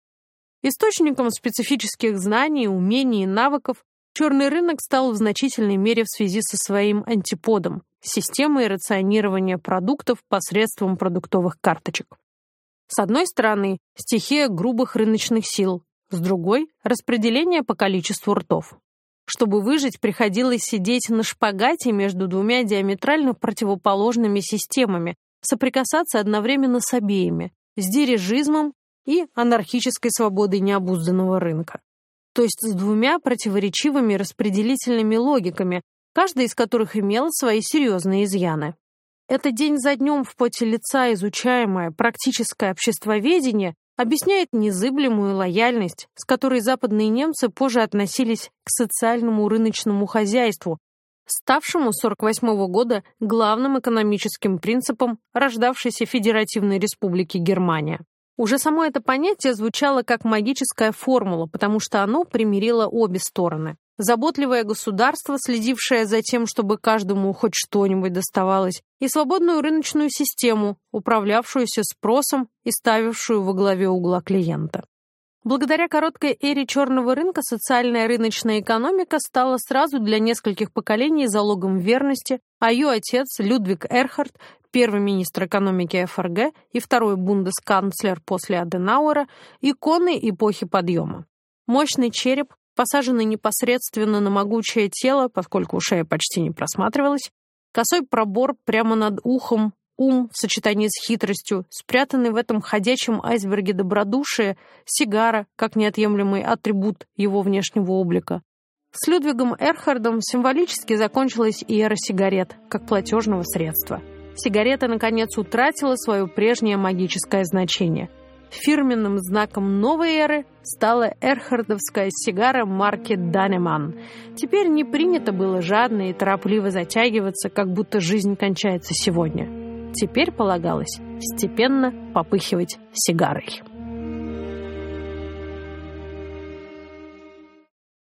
Источником специфических знаний, умений и навыков черный рынок стал в значительной мере в связи со своим антиподом – системой рационирования продуктов посредством продуктовых карточек. С одной стороны, стихия грубых рыночных сил, с другой – распределение по количеству ртов. Чтобы выжить, приходилось сидеть на шпагате между двумя диаметрально противоположными системами, соприкасаться одновременно с обеими – с дирижизмом и анархической свободой необузданного рынка. То есть с двумя противоречивыми распределительными логиками, каждая из которых имела свои серьезные изъяны. Это день за днем в поте лица изучаемое практическое обществоведение объясняет незыблемую лояльность, с которой западные немцы позже относились к социальному рыночному хозяйству, ставшему с 1948 года главным экономическим принципом рождавшейся Федеративной Республики Германия. Уже само это понятие звучало как магическая формула, потому что оно примирило обе стороны. Заботливое государство, следившее за тем, чтобы каждому хоть что-нибудь доставалось, и свободную рыночную систему, управлявшуюся спросом и ставившую во главе угла клиента. Благодаря короткой эре черного рынка социальная рыночная экономика стала сразу для нескольких поколений залогом верности, а ее отец Людвиг Эрхард первый министр экономики ФРГ и второй бундесканцлер после Аденауэра, иконы эпохи подъема. Мощный череп, посаженный непосредственно на могучее тело, поскольку шея почти не просматривалась, косой пробор прямо над ухом, ум в сочетании с хитростью, спрятанный в этом ходячем айсберге добродушия, сигара, как неотъемлемый атрибут его внешнего облика. С Людвигом Эрхардом символически закончилась и эра сигарет, как платежного средства – сигарета, наконец, утратила свое прежнее магическое значение. Фирменным знаком новой эры стала эрхардовская сигара марки «Данеман». Теперь не принято было жадно и торопливо затягиваться, как будто жизнь кончается сегодня. Теперь полагалось степенно попыхивать сигарой.